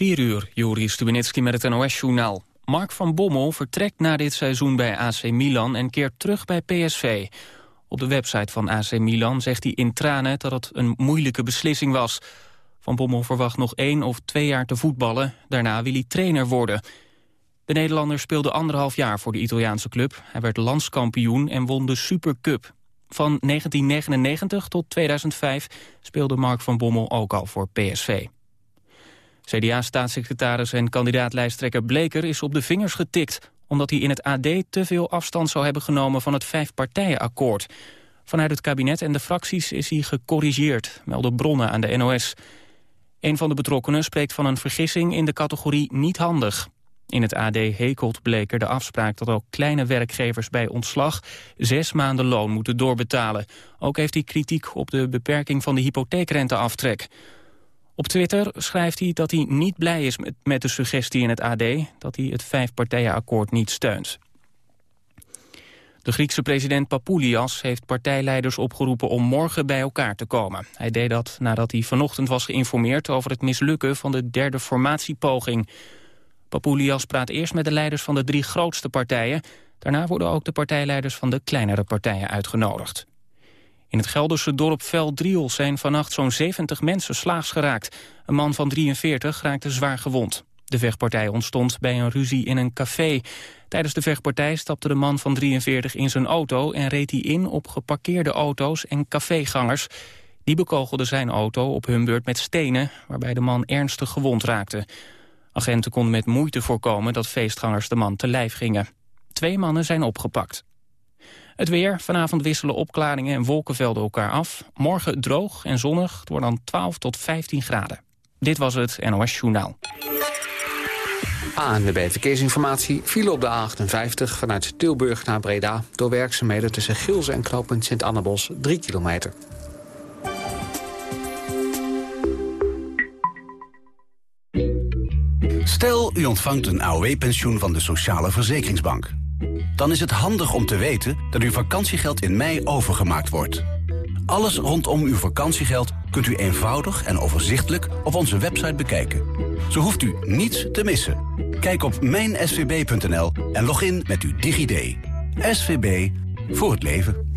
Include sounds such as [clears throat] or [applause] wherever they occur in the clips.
4 uur, Juri Stubenitski met het NOS-journaal. Mark van Bommel vertrekt na dit seizoen bij AC Milan en keert terug bij PSV. Op de website van AC Milan zegt hij in tranen dat het een moeilijke beslissing was. Van Bommel verwacht nog één of twee jaar te voetballen. Daarna wil hij trainer worden. De Nederlander speelde anderhalf jaar voor de Italiaanse club. Hij werd landskampioen en won de Supercup. Van 1999 tot 2005 speelde Mark van Bommel ook al voor PSV. CDA-staatssecretaris en kandidaatlijsttrekker Bleker is op de vingers getikt... omdat hij in het AD te veel afstand zou hebben genomen van het vijfpartijenakkoord. Vanuit het kabinet en de fracties is hij gecorrigeerd, melden bronnen aan de NOS. Een van de betrokkenen spreekt van een vergissing in de categorie niet handig. In het AD hekelt Bleker de afspraak dat ook kleine werkgevers bij ontslag zes maanden loon moeten doorbetalen. Ook heeft hij kritiek op de beperking van de hypotheekrenteaftrek. Op Twitter schrijft hij dat hij niet blij is met, de suggestie in het AD... dat hij het vijfpartijenakkoord niet steunt. De Griekse president Papoulias heeft partijleiders opgeroepen om morgen bij elkaar te komen. Hij deed dat nadat hij vanochtend was geïnformeerd over het mislukken van de derde formatiepoging. Papoulias praat eerst met de leiders van de drie grootste partijen. Daarna worden ook de partijleiders van de kleinere partijen uitgenodigd. In het Gelderse dorp Veldriel zijn vannacht zo'n 70 mensen slaags geraakt. Een man van 43 raakte zwaar gewond. De vechtpartij ontstond bij een ruzie in een café. Tijdens de vechtpartij stapte de man van 43 in zijn auto... en reed hij in op geparkeerde auto's en cafégangers. Die bekogelden zijn auto op hun beurt met stenen... waarbij de man ernstig gewond raakte. Agenten konden met moeite voorkomen dat feestgangers de man te lijf gingen. Twee mannen zijn opgepakt. Het weer. Vanavond wisselen opklaringen en wolkenvelden elkaar af. Morgen droog en zonnig. Het wordt dan 12 tot 15 graden. Dit was het NOS Journaal. ANWB Verkeersinformatie file op de A58 vanuit Tilburg naar Breda... door werkzaamheden tussen Gilze en knooppunt Sint-Annabos 3 kilometer. Stel, u ontvangt een AOW-pensioen van de Sociale Verzekeringsbank. Dan is het handig om te weten dat uw vakantiegeld in mei overgemaakt wordt. Alles rondom uw vakantiegeld kunt u eenvoudig en overzichtelijk op onze website bekijken. Zo hoeft u niets te missen. Kijk op mijnsvb.nl en log in met uw DigiD. SVB voor het leven.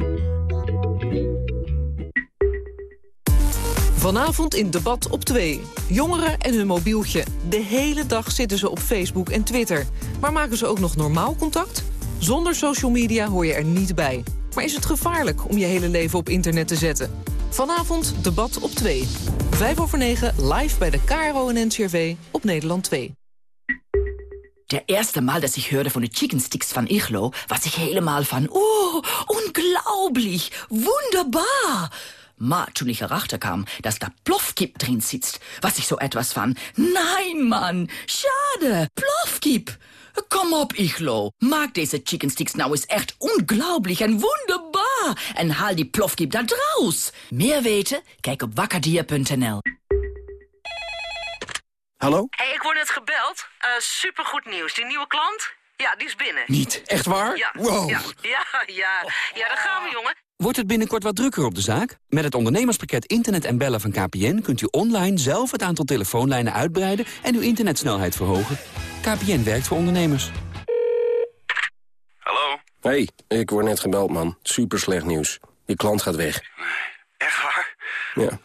Vanavond in debat op 2. Jongeren en hun mobieltje. De hele dag zitten ze op Facebook en Twitter. Maar maken ze ook nog normaal contact? Zonder social media hoor je er niet bij. Maar is het gevaarlijk om je hele leven op internet te zetten? Vanavond debat op 2. 5 over 9 live bij de KRO en NCRV op Nederland 2. Der erste Mal, dass ich hörte von den Chicken Sticks von Ichlo, was ich helemaal van, oh, unglaublich, wunderbar. Maar toen ich erachter kam, dass da Plofkip drin sitzt, was ich so etwas van, nein, schade, Plofkip. Kom op, Ichlo. Maak deze chicken sticks nou eens echt unglaublich en wunderbar. En haal die plofkip daar draus. Meer weten? Kijk op wakkerdier.nl. Hallo? hey, ik word net gebeld. Uh, supergoed nieuws. Die nieuwe klant? Ja, die is binnen. Niet? Echt waar? Ja. Wow. Ja, ja, ja. Ja, daar gaan we, jongen. Wordt het binnenkort wat drukker op de zaak? Met het ondernemerspakket Internet en Bellen van KPN... kunt u online zelf het aantal telefoonlijnen uitbreiden... en uw internetsnelheid verhogen. KPN werkt voor ondernemers. Hallo? Hey, ik word net gebeld, man. Super slecht nieuws. Die klant gaat weg. Echt waar? Ja.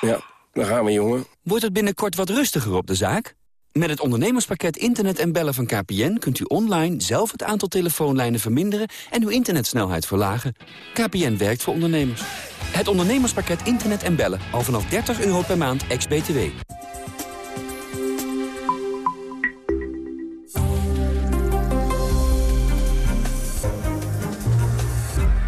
Ja, daar gaan we, jongen. Wordt het binnenkort wat rustiger op de zaak? Met het ondernemerspakket Internet en Bellen van KPN... kunt u online zelf het aantal telefoonlijnen verminderen... en uw internetsnelheid verlagen. KPN werkt voor ondernemers. Het ondernemerspakket Internet en Bellen. Al vanaf 30 euro per maand, ex-BTW.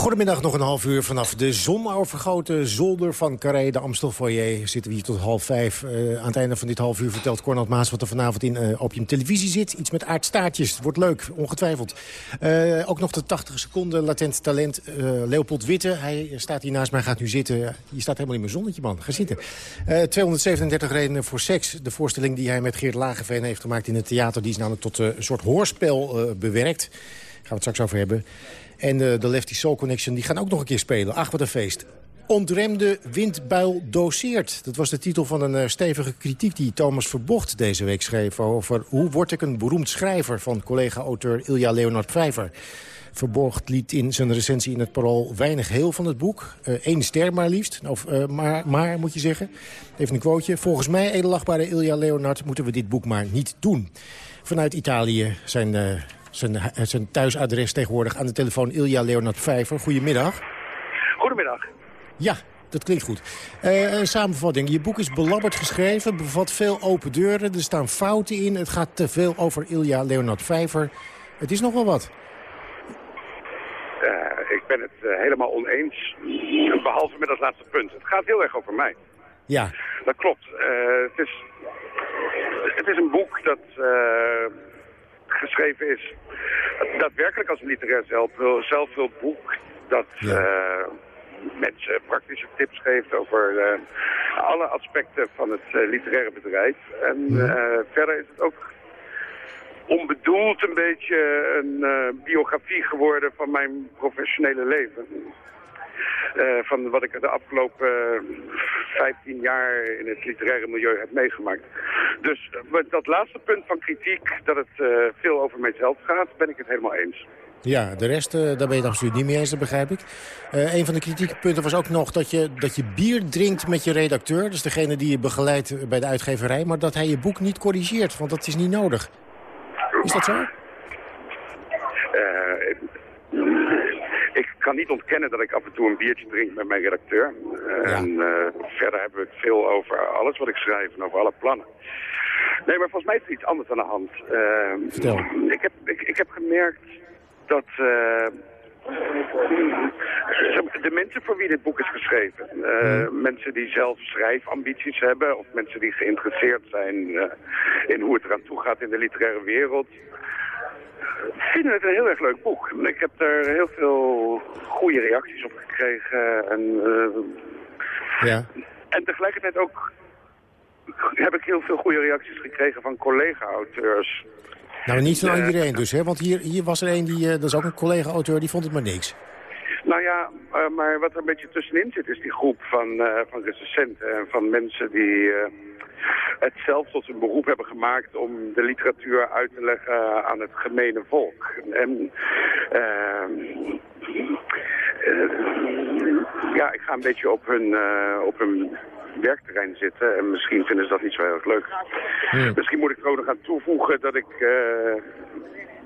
Goedemiddag, nog een half uur vanaf de zonovergoten zolder van Carré, de Amstelfoyer. Zitten we hier tot half vijf. Uh, aan het einde van dit half uur vertelt Cornel Maas wat er vanavond in uh, Opium Televisie zit. Iets met aardstaartjes. Wordt leuk, ongetwijfeld. Uh, ook nog de 80 seconden latent talent Leopold Witte. Hij staat hier naast mij, gaat nu zitten. Je staat helemaal in mijn zonnetje, man. Ga zitten. 237 redenen voor seks. De voorstelling die hij met Geert Lagerveen heeft gemaakt in het theater... die is namelijk tot een soort hoorspel bewerkt. Gaan we het straks over hebben. En de Lefty Soul Connection die gaan ook nog een keer spelen. Ach, wat een feest. Ontremde windbuil doseert. Dat was de titel van een uh, stevige kritiek die Thomas Verbocht deze week schreef... over hoe word ik een beroemd schrijver van collega-auteur Ilja Leonard Vijver. Verborgt liet in zijn recensie in het parool weinig heel van het boek. Eén uh, ster maar liefst, of maar, maar moet je zeggen. Even een quoteje. Volgens mij, edelachtbare Ilja Leonard, moeten we dit boek maar niet doen. Vanuit Italië zijn, zijn, zijn thuisadres tegenwoordig aan de telefoon Ilja Leonard Vijver. Goedemiddag. Goedemiddag. Ja, dat klinkt goed. Uh, een samenvatting. Je boek is belabberd geschreven, bevat veel open deuren. Er staan fouten in. Het gaat te veel over Ilja Leonard Vijver. Het is nogal wat. Uh, ik ben het uh, helemaal oneens. Behalve met dat laatste punt. Het gaat heel erg over mij. Ja. Dat klopt. het, is, het is een boek dat geschreven is daadwerkelijk als een literair zelfhulpboek. Dat... Ja mensen praktische tips geeft over uh, alle aspecten van het uh, literaire bedrijf. En verder is het ook onbedoeld een beetje een biografie geworden van mijn professionele leven. Van wat ik de afgelopen 15 jaar in het literaire milieu heb meegemaakt. Dus met dat laatste punt van kritiek, dat het veel over mijzelf gaat, ben ik het helemaal eens. Ja, de rest, daar ben je het absoluut niet mee eens, dat begrijp ik. Uh, een van de kritieke punten was ook nog dat je, dat je bier drinkt met je redacteur. Dus degene die je begeleidt bij de uitgeverij. Maar dat hij je boek niet corrigeert, want dat is niet nodig. Is dat zo? Uh, ik kan niet ontkennen dat ik af en toe een biertje drink met mijn redacteur. Ja. En verder hebben we het veel over alles wat ik schrijf en over alle plannen. Nee, maar volgens mij is er iets anders aan de hand. Vertel. Ik heb, ik, ik heb gemerkt dat uh, de mensen voor wie dit boek is geschreven, uh, hmm. mensen die zelf schrijfambities hebben of mensen die geïnteresseerd zijn uh, in hoe het eraan toe gaat in de literaire wereld, vinden het een heel erg leuk boek. Ik heb er heel veel goede reacties op gekregen en, ja. en tegelijkertijd ook heb ik heel veel goede reacties gekregen van collega-auteurs. Nou, niet van iedereen dus, hè? Want hier, hier was er een, die, uh, dat is ook een collega-auteur, die vond het maar niks. Nou ja, uh, maar wat er een beetje tussenin zit is die groep van, van recensenten en van mensen die het zelf tot een beroep hebben gemaakt om de literatuur uit te leggen aan het gemene volk. En ja, ik ga een beetje op hun, op hun werkterrein zitten. En misschien vinden ze dat niet zo heel erg leuk. Ja. Misschien moet ik er ook nog aan toevoegen dat ik uh,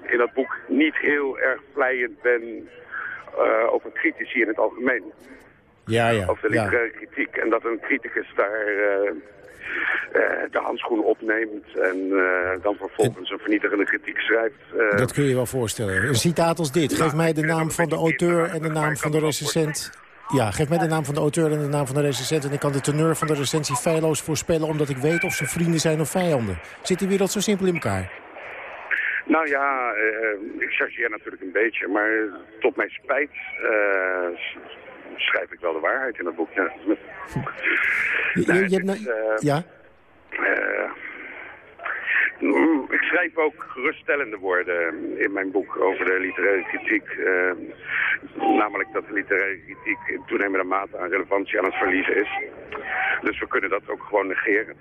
in dat boek niet heel erg vlijend ben uh, over critici in het algemeen. Ja, ja. Over de literaire ja. kritiek. En dat een criticus daar uh, de handschoen opneemt en dan vervolgens een vernietigende kritiek schrijft. dat kun je wel voorstellen. Een citaat als dit. Geef mij de naam van de auteur en de naam van de recensent. Ja, geef mij de naam van de auteur en de naam van de recensent... en ik kan de teneur van de recensie feilloos voorspellen... omdat ik weet of ze vrienden zijn of vijanden. Zit die wereld zo simpel in elkaar? Nou ja, uh, ik chargeer natuurlijk een beetje, maar tot mijn spijt uh, schrijf ik wel de waarheid in het boek. Ja. Je, je, je hebt ja? Ik schrijf ook geruststellende woorden in mijn boek over de literaire kritiek. Uh, namelijk dat de literaire kritiek in toenemende mate aan relevantie aan het verliezen is. Dus we kunnen dat ook gewoon negeren.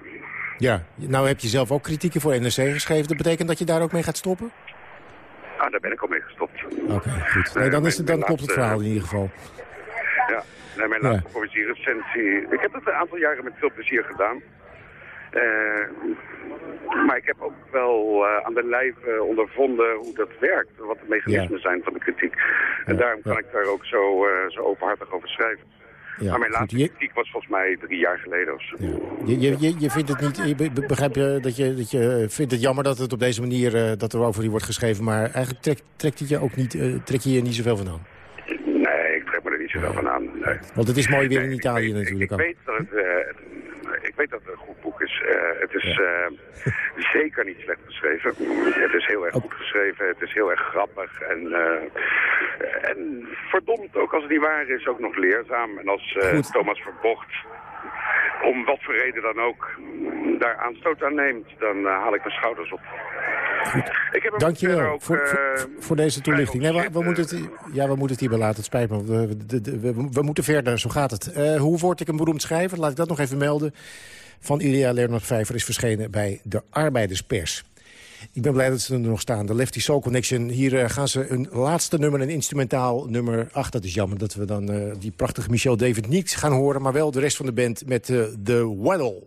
Ja, nou heb je zelf ook kritieken voor NRC geschreven. Dat betekent dat je daar ook mee gaat stoppen? Ah, daar ben ik al mee gestopt. Oké, okay, goed. Nee, dan, is het, dan klopt het verhaal in ieder geval. Ja, nee, mijn laatste ja. poëzierecensie... Ik heb het een aantal jaren met veel plezier gedaan. Uh, maar ik heb ook wel uh, aan de lijf uh, ondervonden hoe dat werkt. Wat de mechanismen ja. zijn van de kritiek. En ja, daarom kan ja. ik daar ook zo, zo openhartig over schrijven. maar mijn laatste je... kritiek was volgens mij drie jaar geleden of zo. Je, je, je, vindt het niet, je begrijp je dat je, dat je vindt het jammer dat het op deze manier dat er over je wordt geschreven. Maar eigenlijk trekt, trekt het je ook niet, trek je je niet zoveel van aan. Van aan. Nee. Want het is mooi weer in Italië ik natuurlijk. Ik, ik weet dat het, ik weet dat het een goed boek is. Uh, het is ja. uh, zeker niet slecht geschreven. Het is heel erg goed geschreven. Het is heel erg grappig. En, uh, en verdomd, ook als het niet waar is, ook nog leerzaam. En als Thomas Verbocht, om wat voor reden dan ook, daar aanstoot aan neemt, dan haal ik mijn schouders op. Ik heb Dank je wel ook, voor, voor, eh, voor deze toelichting. Nee, we, we moeten het, ja, we moeten het hierbij laten. Het spijt me. We, de- de- we, we moeten verder, zo gaat het. Eh, hoe word ik een beroemd schrijver? Laat ik dat nog even melden. Van Ilya Leonard Vijver is verschenen bij de Arbeiderspers. Ik ben blij dat ze er nog staan. De Lefty Soul Connection. Hier eh, gaan ze een laatste nummer, een instrumentaal nummer. Ach, dat is jammer dat we dan eh, die prachtige Michel David niet gaan horen. Maar wel de rest van de band met eh, The Waddle.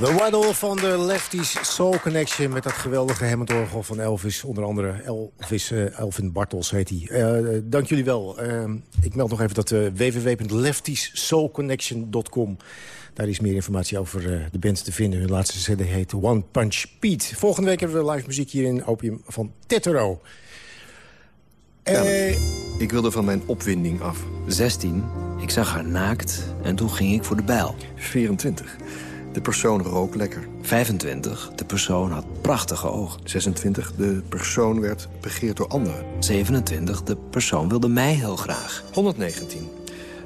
De waddle van de Lefties Soul Connection... met dat geweldige Hammond-orgel van Elvis. Onder andere Elvis, eh, Elvin Bartels heet hij. Eh, dank jullie wel. Eh, ik meld nog even dat uh, www.leftiessoulconnection.com... daar is meer informatie over de band te vinden. Hun laatste cd heet One Punch Pete. Volgende week hebben we live muziek hier in Opium van Tetero. Ja, ik wilde van mijn opwinding af. 16. Ik zag haar naakt en toen ging ik voor de bijl. 24. De persoon rook lekker. 25. De persoon had prachtige ogen. 26. De persoon werd begeerd door anderen. 27. De persoon wilde mij heel graag. 119.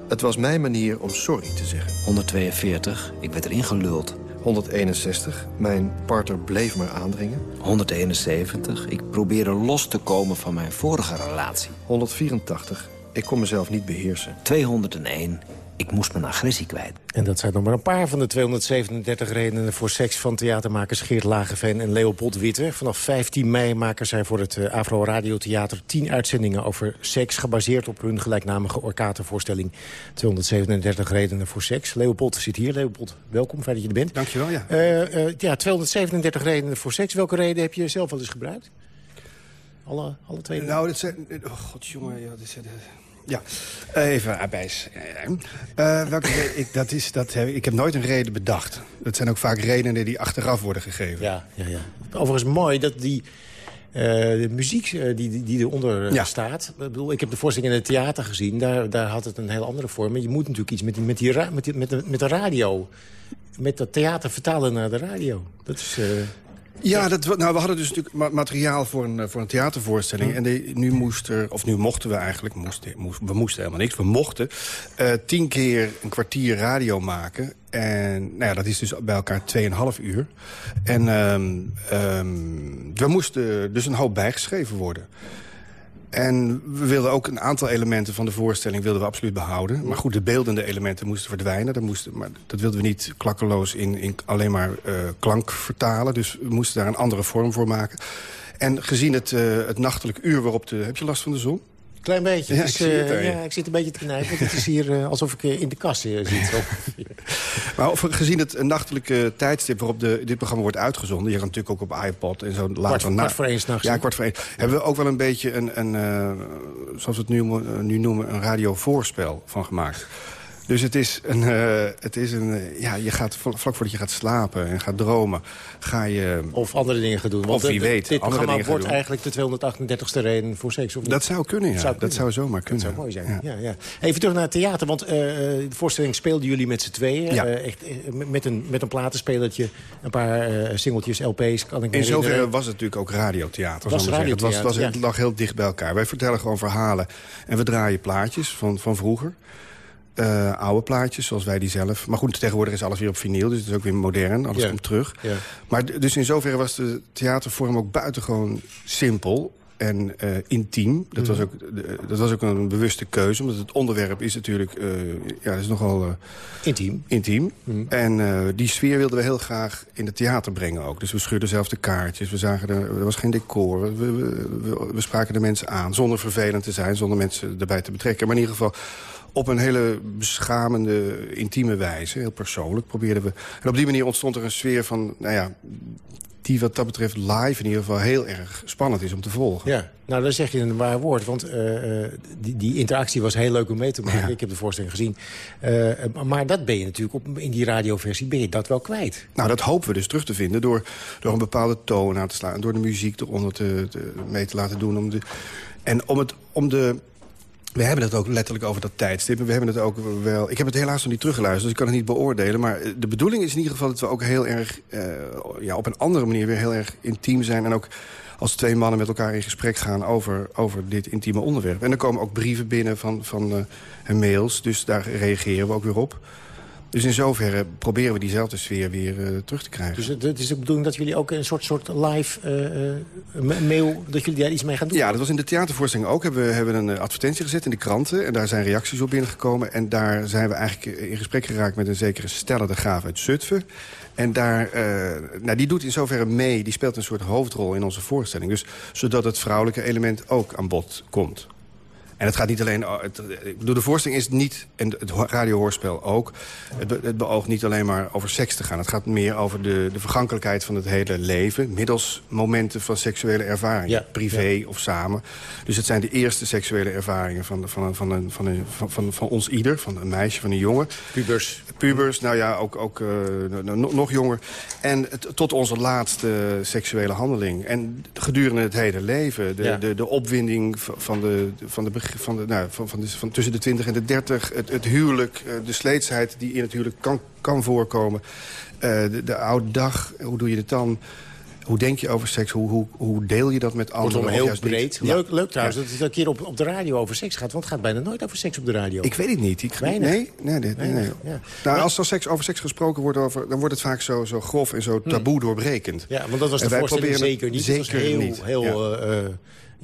Het was mijn manier om sorry te zeggen. 142. Ik werd erin geluld. 161. Mijn partner bleef maar aandringen. 171. Ik probeerde los te komen van mijn vorige relatie. 184. Ik kon mezelf niet beheersen. 201. Ik moest mijn agressie kwijt. En dat zijn nog maar een paar van de 237 redenen voor seks... van theatermakers Geert Lageveen en Leopold Witte. Vanaf 15 mei maken zij voor het Afro Radio Theater... 10 uitzendingen over seks... gebaseerd op hun gelijknamige orkatervoorstelling. 237 redenen voor seks. Leopold zit hier. Leopold, welkom. Fijn dat je er bent. Dankjewel, ja. Uh, uh, ja, 237 redenen voor seks. Welke reden heb je zelf wel eens gebruikt? Alle, alle twee? Nou, dat zijn... Oh, god, jongen. Ja, dat zijn... Ja, even Abijs. Uh, welke reden, ik, dat is, dat heb, ik heb nooit een reden bedacht. Dat zijn ook vaak redenen die achteraf worden gegeven. Ja, ja, ja. Overigens mooi dat die Eh, de muziek eh, die, die, eronder eh, Ja. staat. Ik, bedoel, ik heb de voorstelling in het theater gezien. Daar, daar had het een heel andere vorm. Je moet natuurlijk iets met, die, met, die met, die, met, de, met de radio. Met dat theater vertalen naar de radio. Dat is... Ja, dat, nou, we hadden dus natuurlijk ma- materiaal voor een, eh, voor een theatervoorstelling. En de- nu moest er, of nu mochten we eigenlijk, moesten, moest- we moesten helemaal niks. We mochten eh, tien keer een kwartier radio maken. En nou ja, dat is dus bij elkaar 2,5 uur. En ehm, ehm, we moesten dus een hoop bijgeschreven worden. En we wilden ook een aantal elementen van de voorstelling wilden we absoluut behouden. Maar goed, de beeldende elementen moesten verdwijnen. Dat, moesten, maar dat wilden we niet klakkeloos in, in alleen maar eh, klank vertalen. Dus we moesten daar een andere vorm voor maken. En gezien het, eh, het nachtelijk uur waarop de... Heb je last van de zon? Klein beetje. Ja, is, ik zie het eh, ja, ik zit een beetje te knijpen. Want het is hier eh, alsof ik eh, in de kast zit. [laughs] Maar gezien het nachtelijke tijdstip waarop de, dit programma wordt uitgezonden... je kan natuurlijk ook op iPod en zo later... na- kwart voor één s'nachts, Ja, kwart voor één. Hebben we ook wel een beetje een, een zoals we het nu, nu noemen... een radiovoorspel van gemaakt. Dus het is een... eh, het is een eh, ja, je gaat vl- vlak voordat je gaat slapen en gaat dromen... ga je... Of andere dingen gaan doen. Want Of wie weet, Dit andere programma wordt doen. eigenlijk de 238ste reden voor seks. Of niet? Dat zou kunnen, ja. Dat zou zomaar kunnen. Dat zou mooi zijn. Ja. Ja, Even terug naar het theater, want eh, de voorstelling speelden jullie met z'n tweeën. Ja. Echt, met, een, met een platenspelertje, een paar singeltjes, LP's, kan ik In zoverre was het natuurlijk ook radiotheater. Was het, was, was, radiotheater, het lag heel dicht bij elkaar. Wij vertellen gewoon verhalen. En we draaien plaatjes van, van vroeger. Eh, oude plaatjes, zoals wij die zelf. Maar goed, tegenwoordig is alles weer op vinyl. Dus het is ook weer modern. Alles Ja. komt terug. Ja. Maar dus in zoverre was de theatervorm ook buitengewoon simpel en eh, intiem. Dat, was Mhm. ook, dat was ook een bewuste keuze. Omdat het onderwerp is natuurlijk eh, ja, dat is nogal... Intiem. Intiem. En eh, die sfeer wilden we heel graag in het theater brengen ook. Dus we scheurden zelf de kaartjes. We zagen er, er was geen decor. We, we, we, we spraken de mensen aan. Zonder vervelend te zijn. Zonder mensen erbij te betrekken. Maar in ieder geval op een hele beschamende, intieme wijze. Heel persoonlijk probeerden we. En op die manier ontstond er een sfeer van... Nou ja, die wat dat betreft live in ieder geval heel erg spannend is om te volgen. Ja, nou dan zeg je een waar woord. Want eh, eh, die, die interactie was heel leuk om mee te maken. Ik heb de voorstelling gezien. Eh, maar dat ben je natuurlijk op, in die radioversie ben je dat wel kwijt. Nou, dat hopen we dus terug te vinden door, door een bepaalde toon aan te slaan... en door de muziek eronder te, te, mee te laten doen. Om de, en om, het, om de... We hebben het ook letterlijk over dat tijdstip. We hebben het ook wel... Ik heb het helaas nog niet teruggeluisterd, dus ik kan het niet beoordelen. Maar de bedoeling is in ieder geval dat we ook heel erg... eh, ja, op een andere manier weer heel erg intiem zijn... en ook als twee mannen met elkaar in gesprek gaan over, over dit intieme onderwerp. En er komen ook brieven binnen van, van, eh, en mails, dus daar reageren we ook weer op. Dus in zoverre proberen we diezelfde sfeer weer eh, terug te krijgen. Dus het, is de bedoeling dat jullie ook een soort, soort live eh, eh, ma- mail... dat jullie daar iets mee gaan doen? Ja, dat was in de theatervoorstelling ook. Hebben we hebben een advertentie gezet in de kranten. En daar zijn reacties op binnengekomen. En daar zijn we eigenlijk in gesprek geraakt met een zekere Stella de Graaf uit Zutphen. En daar, nou, die doet in zoverre mee. Die speelt een soort hoofdrol in onze voorstelling. Dus zodat het vrouwelijke element ook aan bod komt. En het gaat niet alleen... oh, Het, ik bedoel, de voorstelling is niet, en het ho- radiohoorspel ook... Het, be- het beoogt niet alleen maar over seks te gaan. Het gaat meer over de, de vergankelijkheid van het hele leven... middels momenten van seksuele ervaring. Ja, privé of samen. Dus het zijn de eerste seksuele ervaringen van, van, van, een- van, een- van, van, van ons ieder. Van een meisje, van een jongen. Pubers. Pubers, nou ja, ook, ook eh, no- no- nog jonger. En tot onze laatste seksuele handeling. En gedurende het hele leven. De, Ja. de, de opwinding van de, van de, van de, nou, van, van, de, van tussen de 20 en de 30. Het, het huwelijk, eh, de sleetsheid die in het huwelijk kan, kan voorkomen. Eh, de, de oude dag, hoe doe je het dan? Hoe denk je over seks? Hoe, hoe, hoe deel je dat met anderen? Kortom, heel breed. Ja. Leuk, leuk trouwens Ja. dat het een keer op, op de radio over seks gaat. Want het gaat bijna nooit over seks op de radio. Ik weet het niet. Ik, Weinig. Nee, nee, nee. nee, nee. Weinig, ja. Nou, als er seks, over seks gesproken wordt, over, dan wordt het vaak zo, zo grof en zo taboe doorbrekend. Ja, want dat was de En wij voorstelling proberen zeker niet. zeker heel, niet. heel Ja.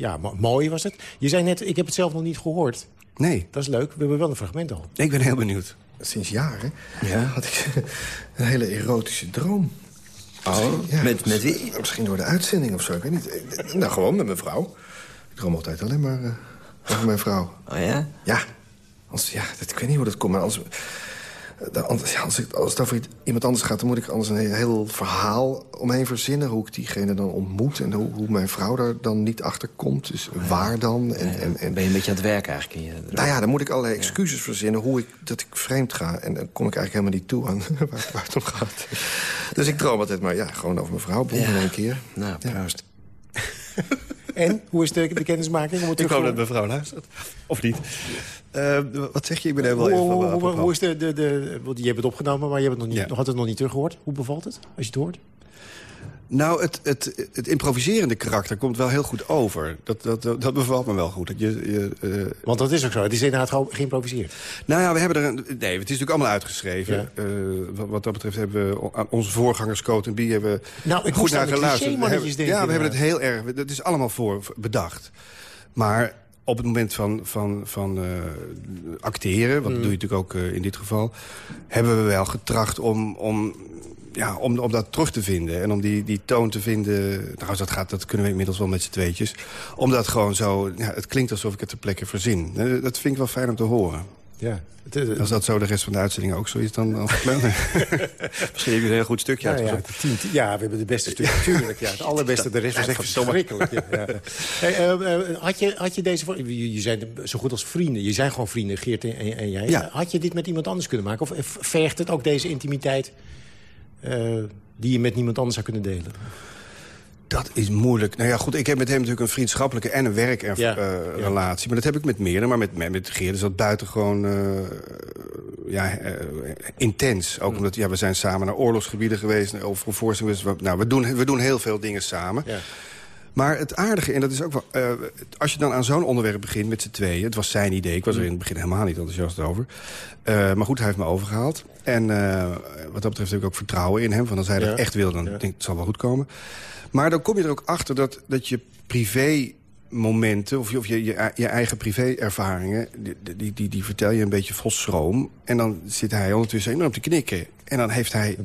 Eh, eh, ja, mo- mooi was het. Je zei net, ik heb het zelf nog niet gehoord. Nee. Dat is leuk. We hebben wel een fragment al. Ik ben heel benieuwd. Sinds jaren Ja? had ik [laughs] een hele erotische droom. Oh, met, met wie? Misschien door de uitzending of zo, ik weet niet. Nou, gewoon met mijn vrouw. Ik droom altijd alleen maar eh, over mijn vrouw. Oh ja? Ja, als, ja dat, ik weet niet hoe dat komt, maar als, ja, als, ik, als het over iemand anders gaat... dan moet ik anders een heel, verhaal omheen verzinnen... hoe ik diegene dan ontmoet en hoe, hoe mijn vrouw daar dan niet achter komt. Dus waar dan? En, en, en, Ben je een beetje aan het werk eigenlijk in je nou ja, dan moet ik allerlei excuses verzinnen hoe ik, dat ik vreemd ga. En dan kom ik eigenlijk helemaal niet toe aan [laughs] waar, waar het om gaat. Dus ik droom altijd maar, ja, gewoon over mijn vrouw, boem, Ja. in één keer. Nou, proost. [laughs] En, hoe is de, de kennismaking? Om Ik hoop dat mevrouw luistert. Of niet. Eh, wat zeg je? Ik ben helemaal Hoe, even... hoe, hoe, hoe is de, de, de... want Je hebt het opgenomen, maar je hebt het nog, niet, Ja. nog had het nog niet teruggehoord. Hoe bevalt het, als je het hoort? Nou, het, het, het improviserende karakter komt wel heel goed over. Dat, dat, dat, bevalt me wel goed. Dat je, je, eh, Want dat is ook zo. Het is inderdaad gewoon geïmproviseerd. Nou ja, we hebben er een... Nee, het is natuurlijk allemaal uitgeschreven. Eh, wat, wat dat betreft hebben we aan onze voorgangers Coat en Bie hebben Nou, ik goed naar geluisterd. We cliché-mannetjes hebben- denken, Ja, we hebben het heel erg... Dat is allemaal voor bedacht. Maar op het moment van, van, van eh, acteren, wat Mm. doe je natuurlijk ook in dit geval... hebben we wel getracht om, om, ja, om, om dat terug te vinden. En om die, die toon te vinden... Trouwens, dat, gaat, dat kunnen we inmiddels wel met z'n tweetjes. Omdat gewoon zo... Ja, het klinkt alsof ik het ter plekke verzin. Eh, Dat vind ik wel fijn om te horen. Ja. Het, Als dat zo de rest van de uitzending ook zo is, dan, dan [laughs] Misschien heb je een heel goed stukje Ja, ja, uitgezocht. tien- tien- ja, we hebben de beste stukken, [laughs] natuurlijk. Ja, het allerbeste, de rest was echt verschrikkelijk. Ja, ja. Hey, eh, eh, had, je, had je deze... Je, je zijn zo goed als vrienden. Je zijn gewoon vrienden, Geert en, en jij. Had je dit met iemand anders kunnen maken? Of eh, vergt het ook deze intimiteit... eh, die je met niemand anders zou kunnen delen? Dat is moeilijk. Nou ja, goed, ik heb met hem natuurlijk een vriendschappelijke en een werkrelatie. Maar dat heb ik met meerdere. Maar met, met, met Geert is dat buitengewoon eh, ja, eh, intens. Ook omdat ja, we zijn samen naar oorlogsgebieden geweest. Dus we- nou, we, doen, we doen heel veel dingen samen. Maar het aardige, en dat is ook wel... eh, als je dan aan zo'n onderwerp begint met z'n tweeën... het was zijn idee, ik was er in het begin helemaal niet enthousiast over. Eh, maar goed, hij heeft me overgehaald. En eh, wat dat betreft heb ik ook vertrouwen in hem. Van als hij Ja. dat echt wil, dan denk ik, het zal wel goed komen. Maar dan kom je er ook achter dat, dat je privé momenten, of je, of je, je, je eigen privé-ervaringen... Die, die, die, die vertel je een beetje vol schroom. En dan zit hij ondertussen enorm te knikken. En dan heeft hij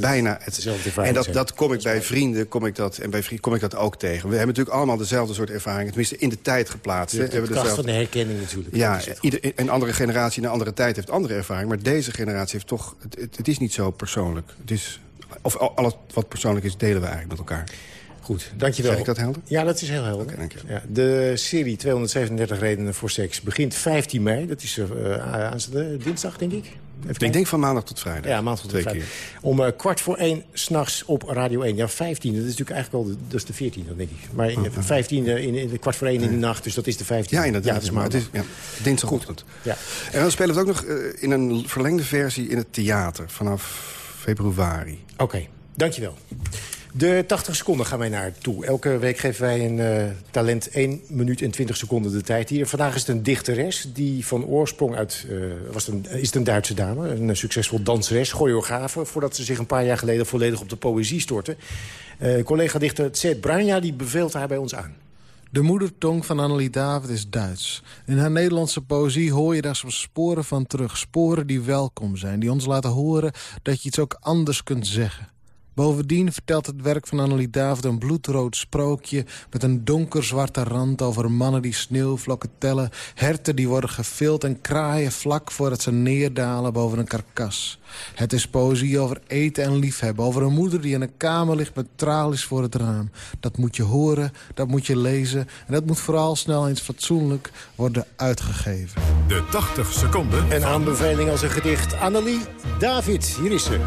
bijna het, dezelfde ervaring En dat, zijn. dat kom ik bij vrienden kom ik dat, en bij vrienden kom ik dat ook tegen. We hebben natuurlijk allemaal dezelfde soort ervaringen. Tenminste, in de tijd geplaatst. Hebt de hebben kracht van de herkenning natuurlijk. ja, ieder, een andere generatie in een andere tijd heeft andere ervaring. Maar deze generatie heeft toch... Het, het, het is niet zo persoonlijk. Het is, of al- alles wat persoonlijk is, delen we eigenlijk met elkaar. Goed, dankjewel. Zeg ik dat helder? Ja, dat is heel helder. Ja, de serie 237 redenen voor seks begint 15 mei. Dat is uh, aanstaande dinsdag, denk ik. Even Ik denk van maandag tot vrijdag. Ja, maandag tot Twee vrijdag. keer. Om eh, kwart voor één s'nachts op Radio 1. Ja, 15, dat is natuurlijk eigenlijk al de, dat is de 14, dan denk ik. Maar in, 15 in, in, kwart voor één in de nacht, dus dat is de 15. Ja, inderdaad. Ja, dat is maar het maandag. is, ja, dinsdagochtend. Ja. En dan spelen we het ook nog eh, in een verlengde versie in het theater vanaf februari. Oké, dankjewel. De 80 seconden gaan wij naar toe. Elke week geven wij een eh, talent 1 minuut en 20 seconden de tijd hier. Vandaag is het een dichteres die van oorsprong uit... eh, was een, is een Duitse dame, een eh, succesvol danseres, choreografe... voordat ze zich een paar jaar geleden volledig op de poëzie stortte. Eh, collega-dichter Zed Branja die beveelt haar bij ons aan. De moedertong van Annelie David is Duits. In haar Nederlandse poëzie hoor je daar soms sporen van terug. Sporen die welkom zijn, die ons laten horen dat je iets ook anders kunt zeggen. Bovendien vertelt het werk van Annelie David een bloedrood sprookje... met een donkerzwarte rand over mannen die sneeuwvlokken tellen... herten die worden gevild en kraaien vlak voordat ze neerdalen boven een karkas. Het is poëzie over eten en liefhebben. Over een moeder die in een kamer ligt met tralies voor het raam. Dat moet je horen, dat moet je lezen... en dat moet vooral snel eens fatsoenlijk worden uitgegeven. De 80 seconden. Een aanbeveling als een gedicht. Annelie David, hier is ze.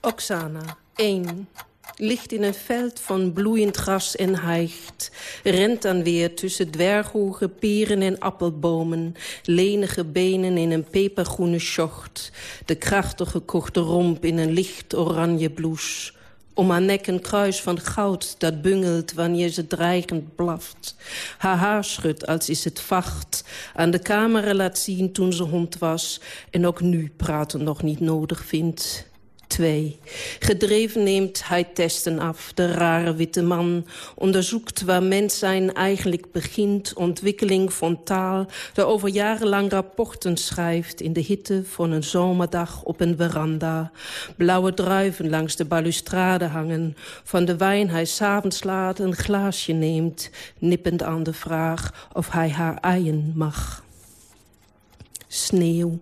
Oksana, 1. Ligt in een veld van bloeiend gras en hijgt. Rent dan weer tussen dwerghoge peren en appelbomen. Lenige benen in een pepergroene sjocht. De krachtige korte romp in een licht oranje blouse. Om haar nek een kruis van goud dat bungelt wanneer ze dreigend blaft. Haar haar schudt als is het vacht. Aan de camera laat zien toen ze hond was. En ook nu praten nog niet nodig vindt. 2. Gedreven neemt hij testen af. De rare witte man onderzoekt waar mens zijn eigenlijk begint. Ontwikkeling van taal. De over jarenlang rapporten schrijft. In de hitte van een zomerdag op een veranda. Blauwe druiven langs de balustrade hangen. Van de wijn hij s'avonds laat een glaasje neemt. Nippend aan de vraag of hij haar eien mag. Sneeuw.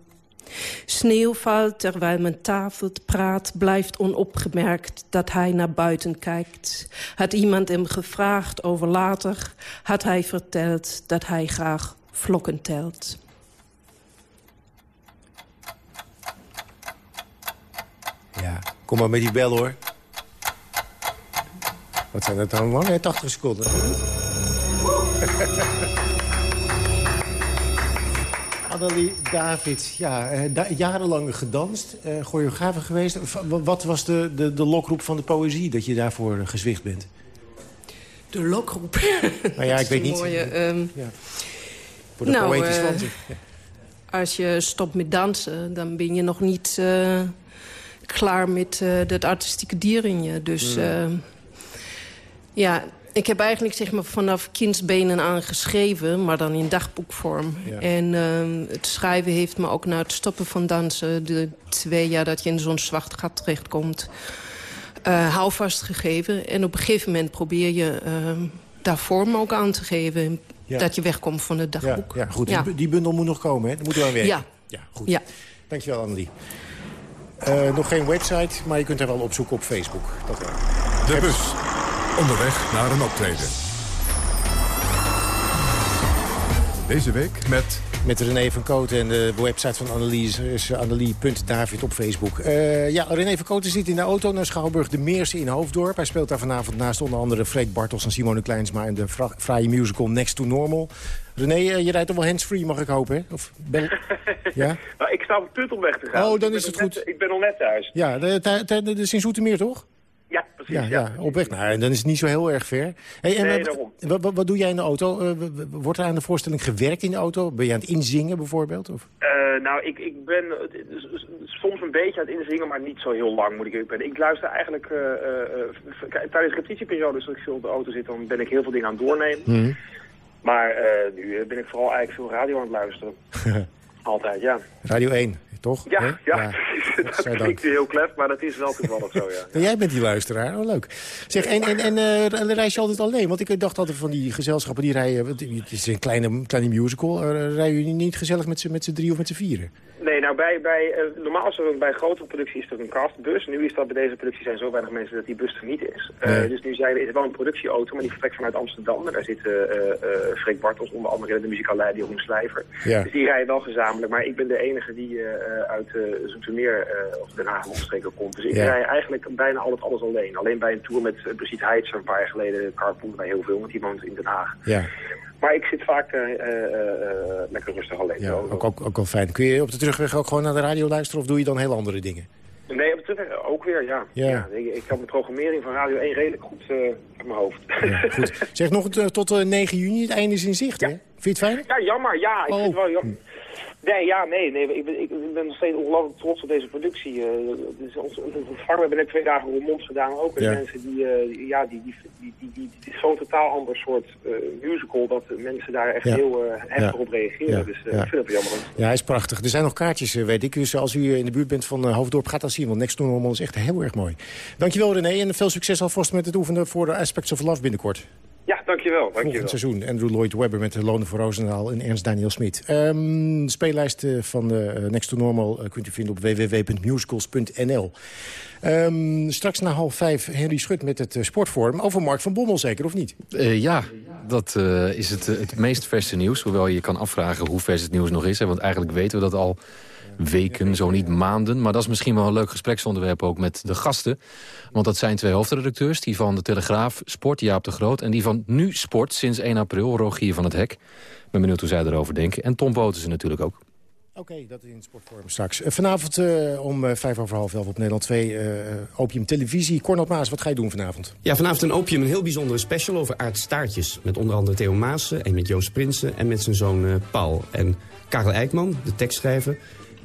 Sneeuw valt terwijl men tafelt, praat, blijft onopgemerkt dat hij naar buiten kijkt. Had iemand hem gevraagd over later, had hij verteld dat hij graag vlokken telt. Ja, kom maar met die bel hoor. Wat zijn dat dan lang? 80 seconden. [laughs] Annelie David, ja, eh, da jarenlang gedanst, uh, choreografe geweest. V wat was de, de, de lokroep van de poëzie dat je daarvoor gezwicht bent? De lokroep? [laughs] Nou ja, ik weet niet. Mooie, um... ja. Voor de nou, poëtisch uh, ja. Als je stopt met dansen, dan ben je nog niet uh, klaar met uh, dat artistieke dier in je. Dus mm. ja, ik heb eigenlijk zeg maar, vanaf kindsbenen aan geschreven, maar dan in dagboekvorm. Ja. En uh, het schrijven heeft me ook na het stoppen van dansen... de twee jaar dat je in zo'n zwart gat terechtkomt, uh, houvast gegeven. En op een gegeven moment probeer je uh, daar vorm ook aan te geven... Ja. dat je wegkomt van het dagboek. Ja, ja goed. Die, die, bundel moet nog komen, hè? Dat moet er aan werken. Ja. ja goed. Ja. Dankjewel, Annelie. Uh, nog geen website, maar je kunt er wel opzoeken op Facebook. Dat wel. De bus. Onderweg naar een optreden. Deze week met... Met René van Kooten en de website van Annelies is annelie.david op Facebook. Uh, ja, René van Kooten zit in de auto naar Schouwburg de Meersen in Hoofddorp. Hij speelt daar vanavond naast onder andere Freek Bartels en Simone Kleinsma... in de fraaie musical Next to Normal. René, uh, je rijdt toch wel handsfree, mag ik hopen, hè? Of ben... [laughs] ja? nou, ik sta op het punt om weg te gaan. Oh, dan is het goed. Net, ik ben al net thuis. Ja, de, de, de, de, de Sint-Zoetermeer, toch? Ja, precies. Ja, ja, op weg. Nou, dan is het niet zo heel erg ver. Hey, en nee, wat, wat, wat, doe jij in de auto? Uh, wordt er aan de voorstelling gewerkt in de auto? Ben je aan het inzingen bijvoorbeeld? Of? Uh, nou, ik, ik ben soms een beetje aan het inzingen, maar niet zo heel lang moet ik even Ik luister eigenlijk, uh, tijdens de repetitieperiode, als ik veel op de auto zit, dan ben ik heel veel dingen aan het doornemen. Mm. Maar nu ben ik vooral eigenlijk veel radio aan het luisteren. [laughs] Altijd, ja. Radio 1 toch? Ja, ja, ja. [laughs] dat klinkt heel klef, maar dat is wel toevallig zo, [laughs] ja. Jij bent die luisteraar, oh, leuk. Zeg, en, en, en uh, reis je altijd alleen? Want ik dacht altijd van die gezelschappen die rijden... Het is een kleine, kleine musical. Uh, rijden jullie niet gezellig met z'n drie of met z'n vieren? Nee, nou bij, bij, uh, normaal is er bij grotere productie is er een castbus. Nu is dat bij deze productie zijn zo weinig mensen dat die bus er niet is. Nee. Dus nu zijn, is er wel een productieauto, maar die vertrekt vanuit Amsterdam. En daar zit uh, Freek Bartels, onder andere de muzikaal leider Jeroen Slijver. Ja. Dus die rijden wel gezamenlijk. Maar ik ben de enige die uit uh, Zoetermeer of Den Haag omstreken komt. Dus ik ja. rij eigenlijk bijna altijd alles alleen. Alleen bij een tour met uh, Brigitte Heitz een paar jaar geleden carpool bij heel veel, want die woont in Den Haag. Ja. Maar ik zit vaak uh, uh, lekker rustig alleen. Ja, ook, ook, ook wel fijn. Kun je op de terugweg ook gewoon naar de radio luisteren of doe je dan heel andere dingen? Nee, op de terugweg ook weer, ja. ja. ja ik, ik had de programmering van Radio 1 redelijk goed uh, in mijn hoofd. Ja, goed. [laughs] Zeg nog tot 9 juni, het einde is in zicht, hè? Vind je het fijn? Ja, jammer. Ja, ik oh. vind het wel jammer. Nee, ja, nee, nee. Ik ben, ik ben nog steeds ongelooflijk trots op deze productie. Uh, dus ons, we hebben net twee dagen Roermond gedaan ook. Ja. mensen die, uh, ja, die, die, die, die, die, die is zo'n totaal ander soort uh, musical dat mensen daar echt ja. heel heftig ja. op reageren. Dus ik vind het jammer. Ja, hij is prachtig. Er zijn nog kaartjes, weet ik. Dus als u in de buurt bent van Hoofddorp, gaat dat zien. Want Next Normal is echt heel erg mooi. Dankjewel René en veel succes alvast met het oefenen voor de Aspects of Love binnenkort. Ja, dankjewel. dankjewel. Volgend seizoen Andrew Lloyd Webber met de Lonen voor Roosendaal en Ernst Daniel Smit. Um, de speellijst van uh, Next to Normal uh, kunt u vinden op www.musicals.nl. Um, straks na half vijf Henry Schut met het uh, sportforum. Over Mark van Bommel zeker, of niet? ja, dat is het, het meest verse nieuws. Hoewel je kan afvragen hoe vers het nieuws nog is. Hè, want eigenlijk weten we dat al weken, zo niet maanden. Maar dat is misschien wel een leuk gespreksonderwerp ook met de gasten. Want dat zijn twee hoofdredacteurs. Die van de Telegraaf Sport, Jaap de Groot. En die van Nu Sport, sinds 1 april, Rogier van het Hek. Ik ben benieuwd hoe zij erover denken. En Tom Boten natuurlijk ook. Oké, okay, dat is in sportvorm straks. Uh, vanavond uh, om uh, vijf over half elf op Nederland 2, Opium Televisie. Cornel Maas, wat ga je doen vanavond? Ja, vanavond een Opium, een heel bijzondere special over aardstaartjes. Met onder andere Theo Maassen en met Joost Prinsen en met zijn zoon Paul. En Karel Eijkman, de tekstschrijver,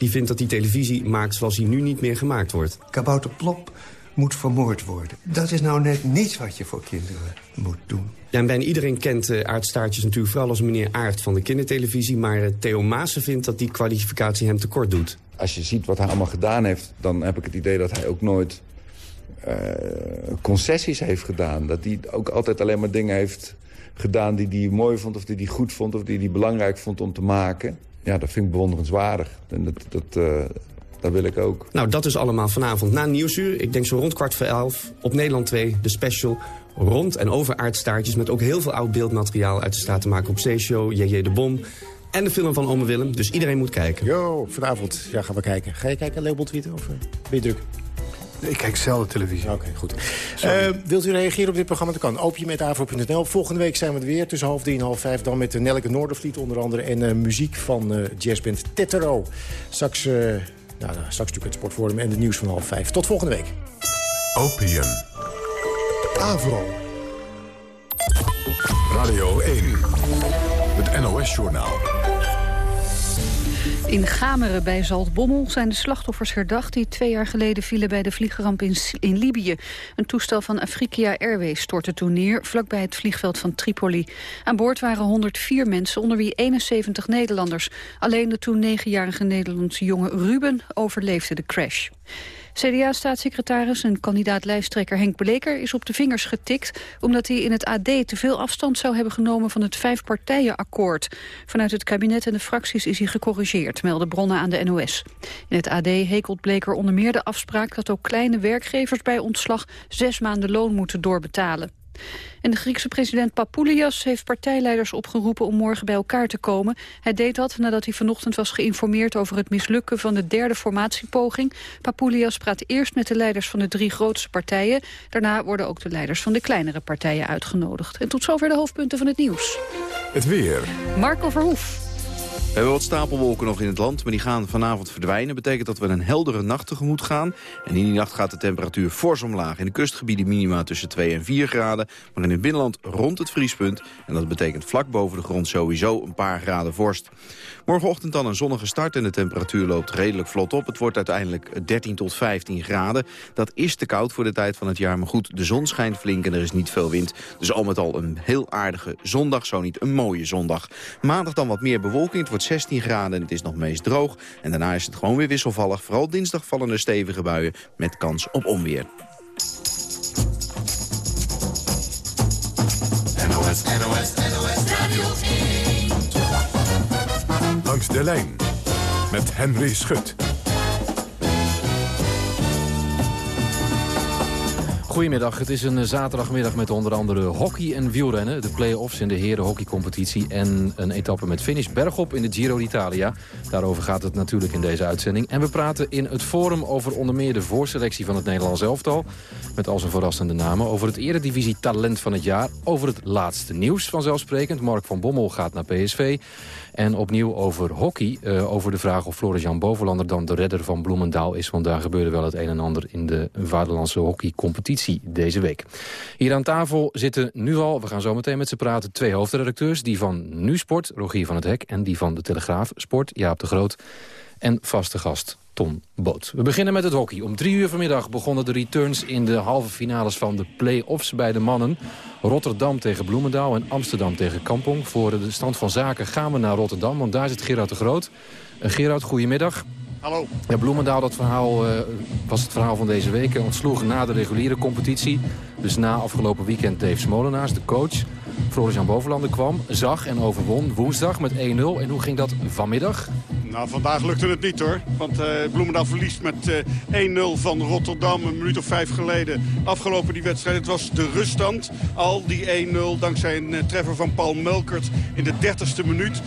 die vindt dat die televisie maakt zoals hij nu niet meer gemaakt wordt. Kabouter Plop moet vermoord worden. Dat is nou net niet wat je voor kinderen moet doen. Ja, en bijna iedereen kent uh, Aardstaartjes natuurlijk vooral als meneer Aard van de kindertelevisie. Maar uh, Theo Maassen vindt dat die kwalificatie hem tekort doet. Als je ziet wat hij allemaal gedaan heeft, dan heb ik het idee dat hij ook nooit uh, concessies heeft gedaan. Dat hij ook altijd alleen maar dingen heeft gedaan die hij mooi vond of die hij goed vond of die hij belangrijk vond om te maken. Ja, dat vind ik bewonderenswaardig. En dat, dat, dat wil ik ook. Nou, dat is allemaal vanavond na Nieuwsuur. Ik denk zo rond kwart voor elf op Nederland 2, de special rond en over aardstaartjes... met ook heel veel oud beeldmateriaal uit de Staten maken op Zeeshow, JJ de Bom... en de film van Ome Willem, dus iedereen moet kijken. Jo, vanavond ja, gaan we kijken. Ga je kijken, Leopold Wieten, of uh, ben je druk? Ik kijk zelden televisie. Oké, goed. Uh, wilt u reageren op dit programma? Dat kan. Opiumetavro.nl. Volgende week zijn we er weer tussen half drie en half vijf. Dan met de Nelke Noordervliet onder andere. En uh, muziek van uh, jazzband Tetero. Straks, nou, straks natuurlijk het sportforum en het nieuws van half vijf. Tot volgende week. Opium. Avro. Radio 1. Het NOS-journaal. In Gameren bij Zaltbommel zijn de slachtoffers herdacht... die twee jaar geleden vielen bij de vliegramp in, in Libië. Een toestel van Afrika Airways stortte toen neer... vlakbij het vliegveld van Tripoli. Aan boord waren 104 mensen, onder wie 71 Nederlanders. Alleen de toen negenjarige Nederlandse jongen Ruben overleefde de crash. CDA-staatssecretaris en kandidaat-lijsttrekker Henk Bleker is op de vingers getikt... omdat hij in het AD te veel afstand zou hebben genomen van het vijfpartijenakkoord. Vanuit het kabinet en de fracties is hij gecorrigeerd, melden bronnen aan de NOS. In het AD hekelt Bleker onder meer de afspraak dat ook kleine werkgevers bij ontslag zes maanden loon moeten doorbetalen. En de Griekse president Papoulias heeft partijleiders opgeroepen om morgen bij elkaar te komen. Hij deed dat nadat hij vanochtend was geïnformeerd over het mislukken van de derde formatiepoging. Papoulias praat eerst met de leiders van de drie grootste partijen. Daarna worden ook de leiders van de kleinere partijen uitgenodigd. En tot zover de hoofdpunten van het nieuws. Het weer. Marco Verhoef. We hebben wat stapelwolken nog in het land, maar die gaan vanavond verdwijnen. betekent dat we een heldere nacht tegemoet gaan. En in die nacht gaat de temperatuur fors omlaag. In de kustgebieden minima tussen 2 en 4 graden, maar in het binnenland rond het vriespunt. En dat betekent vlak boven de grond sowieso een paar graden vorst. Morgenochtend dan een zonnige start en de temperatuur loopt redelijk vlot op. Het wordt uiteindelijk 13 tot 15 graden. Dat is te koud voor de tijd van het jaar, maar goed, de zon schijnt flink en er is niet veel wind. Dus al met al een heel aardige zondag, zo niet een mooie zondag. Maandag dan wat meer bewolking, het wordt 16 graden en het is nog meest droog. En daarna is het gewoon weer wisselvallig. Vooral dinsdag vallen er stevige buien met kans op onweer. NOS, NOS, NOS Langs de lijn met Henry Schut. Goedemiddag, het is een eh, zaterdagmiddag met onder andere hockey en wielrennen. De play-offs in de herenhockeycompetitie en een etappe met finish bergop in de Giro d'Italia. Daarover gaat het natuurlijk in deze uitzending. En we praten in het forum over onder meer de voorselectie van het Nederlands elftal. Met al zijn verrassende namen. Over het eredivisie talent van het jaar. Over het laatste nieuws vanzelfsprekend. Mark van Bommel gaat naar PSV. En opnieuw over hockey. Uh, over de vraag of Floris-Jan Bovenlander dan de redder van Bloemendaal is. Want daar gebeurde wel het een en ander in de vaderlandse hockeycompetitie deze week. Hier aan tafel zitten nu al, we gaan zo meteen met ze praten... twee hoofdredacteurs, die van Nu Sport, Rogier van het Hek... en die van de Telegraaf Sport, Jaap de Groot. En vaste gast Boot. We beginnen met het hockey. Om drie uur vanmiddag begonnen de returns in de halve finales van de play-offs bij de mannen. Rotterdam tegen Bloemendaal en Amsterdam tegen Kampong. Voor de stand van zaken gaan we naar Rotterdam, want daar zit Gerard de Groot. Uh, Gerard, goedemiddag. Hallo. Ja, Bloemendaal, dat verhaal uh, was het verhaal van deze week. Ontsloeg na de reguliere competitie. Dus na afgelopen weekend Dave Smolenaars, de coach. Floris-Jan Bovenlander kwam, zag en overwon woensdag met 1-0. En hoe ging dat vanmiddag? Nou, vandaag lukte het niet hoor. Want uh, Bloemendaal verliest met uh, 1-0 van Rotterdam een minuut of vijf geleden. Afgelopen die wedstrijd, het was de ruststand. Al die 1-0 dankzij een uh, treffer van Paul Melkert in de 30ste minuut.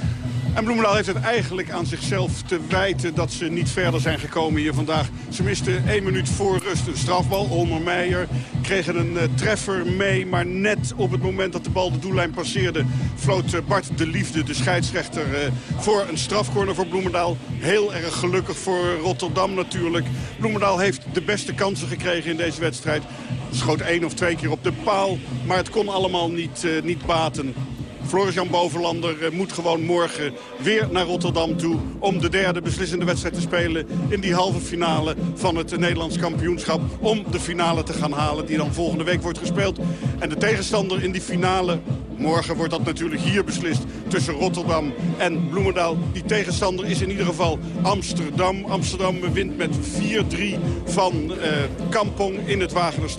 En Bloemendaal heeft het eigenlijk aan zichzelf te wijten dat ze niet verder zijn gekomen hier vandaag. Ze misten één minuut voor rust een strafbal. Olmer Meijer kregen een uh, treffer mee. Maar net op het moment dat de bal de doellijn passeerde... floot uh, Bart de Liefde, de scheidsrechter, uh, voor een strafcorner voor Bloemendaal. Heel erg gelukkig voor Rotterdam natuurlijk. Bloemendaal heeft de beste kansen gekregen in deze wedstrijd. Schoot één of twee keer op de paal. Maar het kon allemaal niet, niet baten. Floris-Jan Bovenlander uh, moet gewoon morgen weer naar Rotterdam toe... om de derde beslissende wedstrijd te spelen in die halve finale van het Nederlands kampioenschap. Om de finale te gaan halen die dan volgende week wordt gespeeld. En de tegenstander in die finale Morgen wordt dat natuurlijk hier beslist tussen Rotterdam en Bloemendaal. Die tegenstander is in ieder geval Amsterdam. Amsterdam wint met 4-3 van uh, Kampong in het Wagener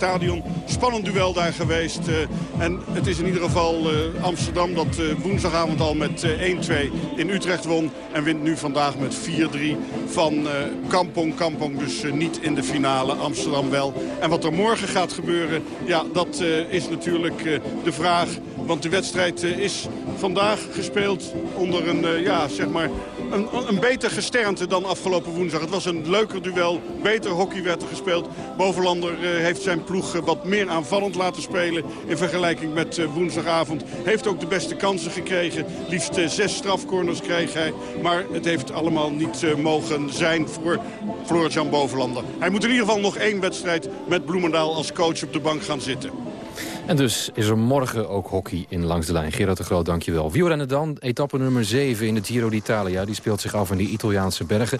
Spannend duel daar geweest. Uh, en het is in ieder geval uh, Amsterdam dat woensdagavond al met 1-2 in Utrecht won. En wint nu vandaag met 4-3 van Kampong. Kampong dus niet in de finale, Amsterdam wel. En wat er morgen gaat gebeuren, ja, dat is natuurlijk de vraag... Want de wedstrijd is vandaag gespeeld onder een, ja, zeg maar een, een beter gesternte dan afgelopen woensdag. Het was een leuker duel, beter hockey werd er gespeeld. Bovenlander eh, heeft zijn ploeg eh, wat meer aanvallend laten spelen in vergelijking met woensdagavond. Heeft ook de beste kansen gekregen. Liefst zes strafcorners kreeg hij. Maar het heeft allemaal niet mogen zijn voor Floris-Jan Bovenlander. Hij moet in ieder geval nog één wedstrijd met Bloemendaal als coach op de bank gaan zitten. En dus is er morgen ook hockey in Langs de Lijn. Gerard de Groot, dankjewel. Wielrennen dan, etappe nummer 7 in het Giro d'Italia. Die speelt zich af in de Italiaanse bergen.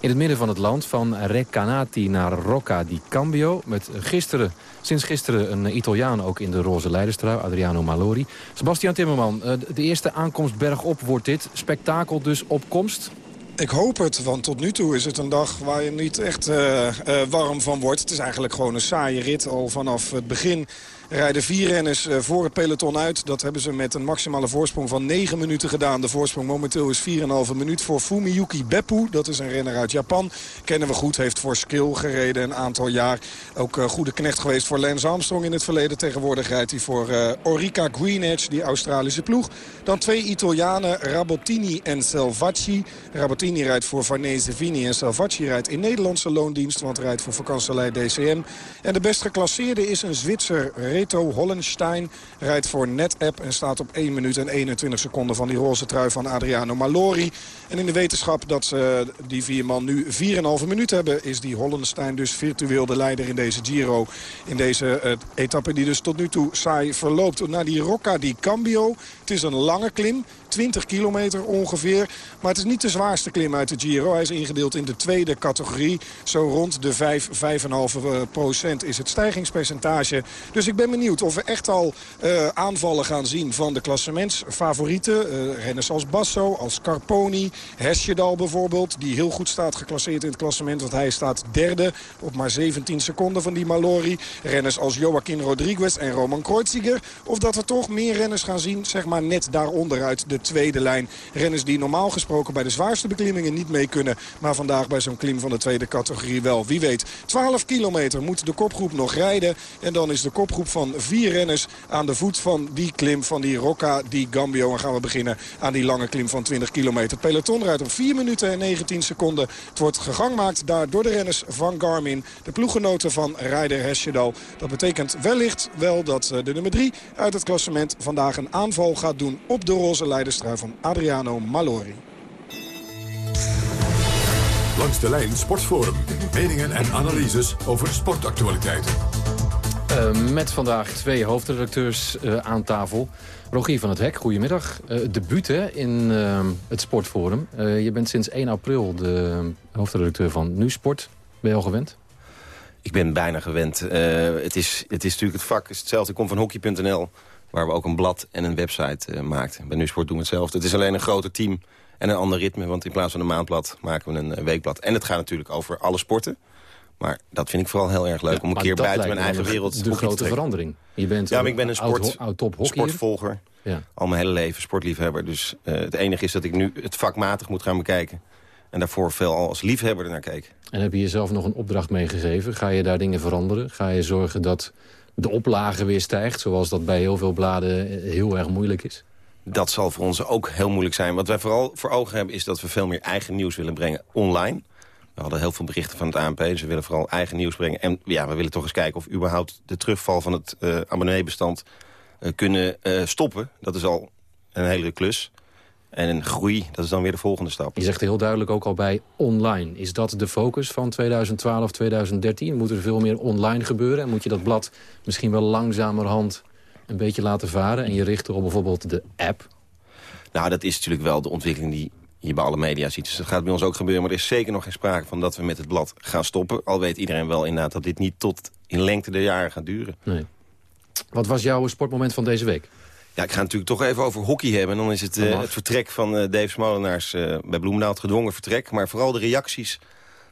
In het midden van het land, van Recanati naar Rocca di Cambio. Met gisteren, sinds gisteren een Italiaan ook in de roze leiderstrui, Adriano Malori. Sebastian Timmerman, eh, de eerste aankomst bergop wordt dit. Spektakel dus op komst? Ik hoop het, want tot nu toe is het een dag waar je niet echt uh, uh, warm van wordt. Het is eigenlijk gewoon een saaie rit al vanaf het begin rijden vier renners eh, voor het peloton uit. Dat hebben ze met een maximale voorsprong van 9 minuten gedaan. De voorsprong momenteel is 4,5 minuut voor Fumiyuki Beppu. Dat is een renner uit Japan. Kennen we goed, heeft voor Skill gereden een aantal jaar. Ook uh, goede knecht geweest voor Lance Armstrong in het verleden. Tegenwoordig rijdt hij voor uh, Orica Greenedge, die Australische ploeg. Dan twee Italianen, Rabottini en Selvacci. Rabottini rijdt voor Farnese Vini en Selvacci rijdt in Nederlandse loondienst... want rijdt voor vakantselei DCM. En de best geclasseerde is een Zwitser Reto Hollenstein rijdt voor NetApp en staat op 1 minuut en 21 seconden van die roze trui van Adriano Malori. En in de wetenschap dat ze die vier man nu 4,5 minuut hebben... is die Hollenstein dus virtueel de leider in deze Giro. In deze uh, etappe die dus tot nu toe saai verloopt. Naar die Rocca di Cambio. Het is een lange klim. 20 kilometer ongeveer. Maar het is niet de zwaarste klim uit de Giro. Hij is ingedeeld in de tweede categorie. Zo rond de 5, 5,5 eh, procent is het stijgingspercentage. Dus ik ben benieuwd of we echt al uh, aanvallen gaan zien van de klassementsfavorieten. Uh, renners als Basso, als Carponi, Hesjedal bijvoorbeeld. Die heel goed staat geclasseerd in het klassement. Want hij staat derde op maar 17 seconden van die Malori. Renners als Joaquin Rodriguez en Roman Kreuziger. Of dat we toch meer renners gaan zien, zeg maar net daaronder uit de tweede lijn. Renners die normaal gesproken bij de zwaarste beklimmingen niet mee kunnen. Maar vandaag bij zo'n klim van de tweede categorie wel. Wie weet, 12 kilometer moet de kopgroep nog rijden. En dan is de kopgroep van vier renners aan de voet van die klim van die Rocca di Gambio. En gaan we beginnen aan die lange klim van 20 kilometer. Peloton rijdt op 4 minuten en 19 seconden. Het wordt gegangmaakt daar door de renners van Garmin. De ploeggenoten van Ryder Hesjedal. Dat betekent wellicht wel dat eh, de nummer 3 uit het klassement vandaag een aanval gaat doen op de roze leiders van Adriano Malori. Langs de lijn Sportforum. Meningen en analyses over sportactualiteiten. Uh, met vandaag twee hoofdredacteurs uh, aan tafel. Rogier van het Hek, goedemiddag. Uh, debuut hè, in het Sportforum. je bent sinds 1 april de hoofdredacteur van Nu Sport. Ben je al gewend? Ik ben bijna gewend. het, is, het is natuurlijk het vak, is hetzelfde. Ik kom van hockey.nl waar we ook een blad en een website uh, maakten. Bij Nusport doen we hetzelfde. Het is alleen een groter team en een ander ritme. Want in plaats van een maandblad maken we een weekblad. En het gaat natuurlijk over alle sporten. Maar dat vind ik vooral heel erg leuk. om een keer buiten mijn eigen wereld de grote verandering. Je bent ja, maar ik ben een sport, oud, oud sportvolger. Ja. Al mijn hele leven sportliefhebber. Dus uh, het enige is dat ik nu het vakmatig moet gaan bekijken. En daarvoor veel als liefhebber naar keek. En heb je jezelf nog een opdracht meegegeven? Ga je daar dingen veranderen? Ga je zorgen dat de oplage weer stijgt... zoals dat bij heel veel bladen heel erg moeilijk is? Dat zal voor ons ook heel moeilijk zijn. Wat wij vooral voor ogen hebben is dat we veel meer eigen nieuws willen brengen online. We hadden heel veel berichten van het ANP, dus we willen vooral eigen nieuws brengen. En ja, we willen toch eens kijken of überhaupt de terugval van het uh, abonneebestand uh, kunnen stoppen. Dat is al een hele klus. En een groei, dat is dan weer de volgende stap. Je zegt heel duidelijk ook al bij online. Is dat de focus van 2012, 2013? Moet er veel meer online gebeuren? En moet je dat blad misschien wel langzamerhand een beetje laten varen... en je richten op bijvoorbeeld de app? Nou, dat is natuurlijk wel de ontwikkeling die je bij alle media ziet. Dus dat gaat bij ons ook gebeuren. Maar er is zeker nog geen sprake van dat we met het blad gaan stoppen. Al weet iedereen wel inderdaad dat dit niet tot in lengte der jaren gaat duren. Nee. Wat was jouw sportmoment van deze week? Ja, ik ga natuurlijk toch even over hockey hebben. dan is het, uh, het vertrek van uh, Dave Smolenaars uh, bij Bloemendaal het gedwongen vertrek. Maar vooral de reacties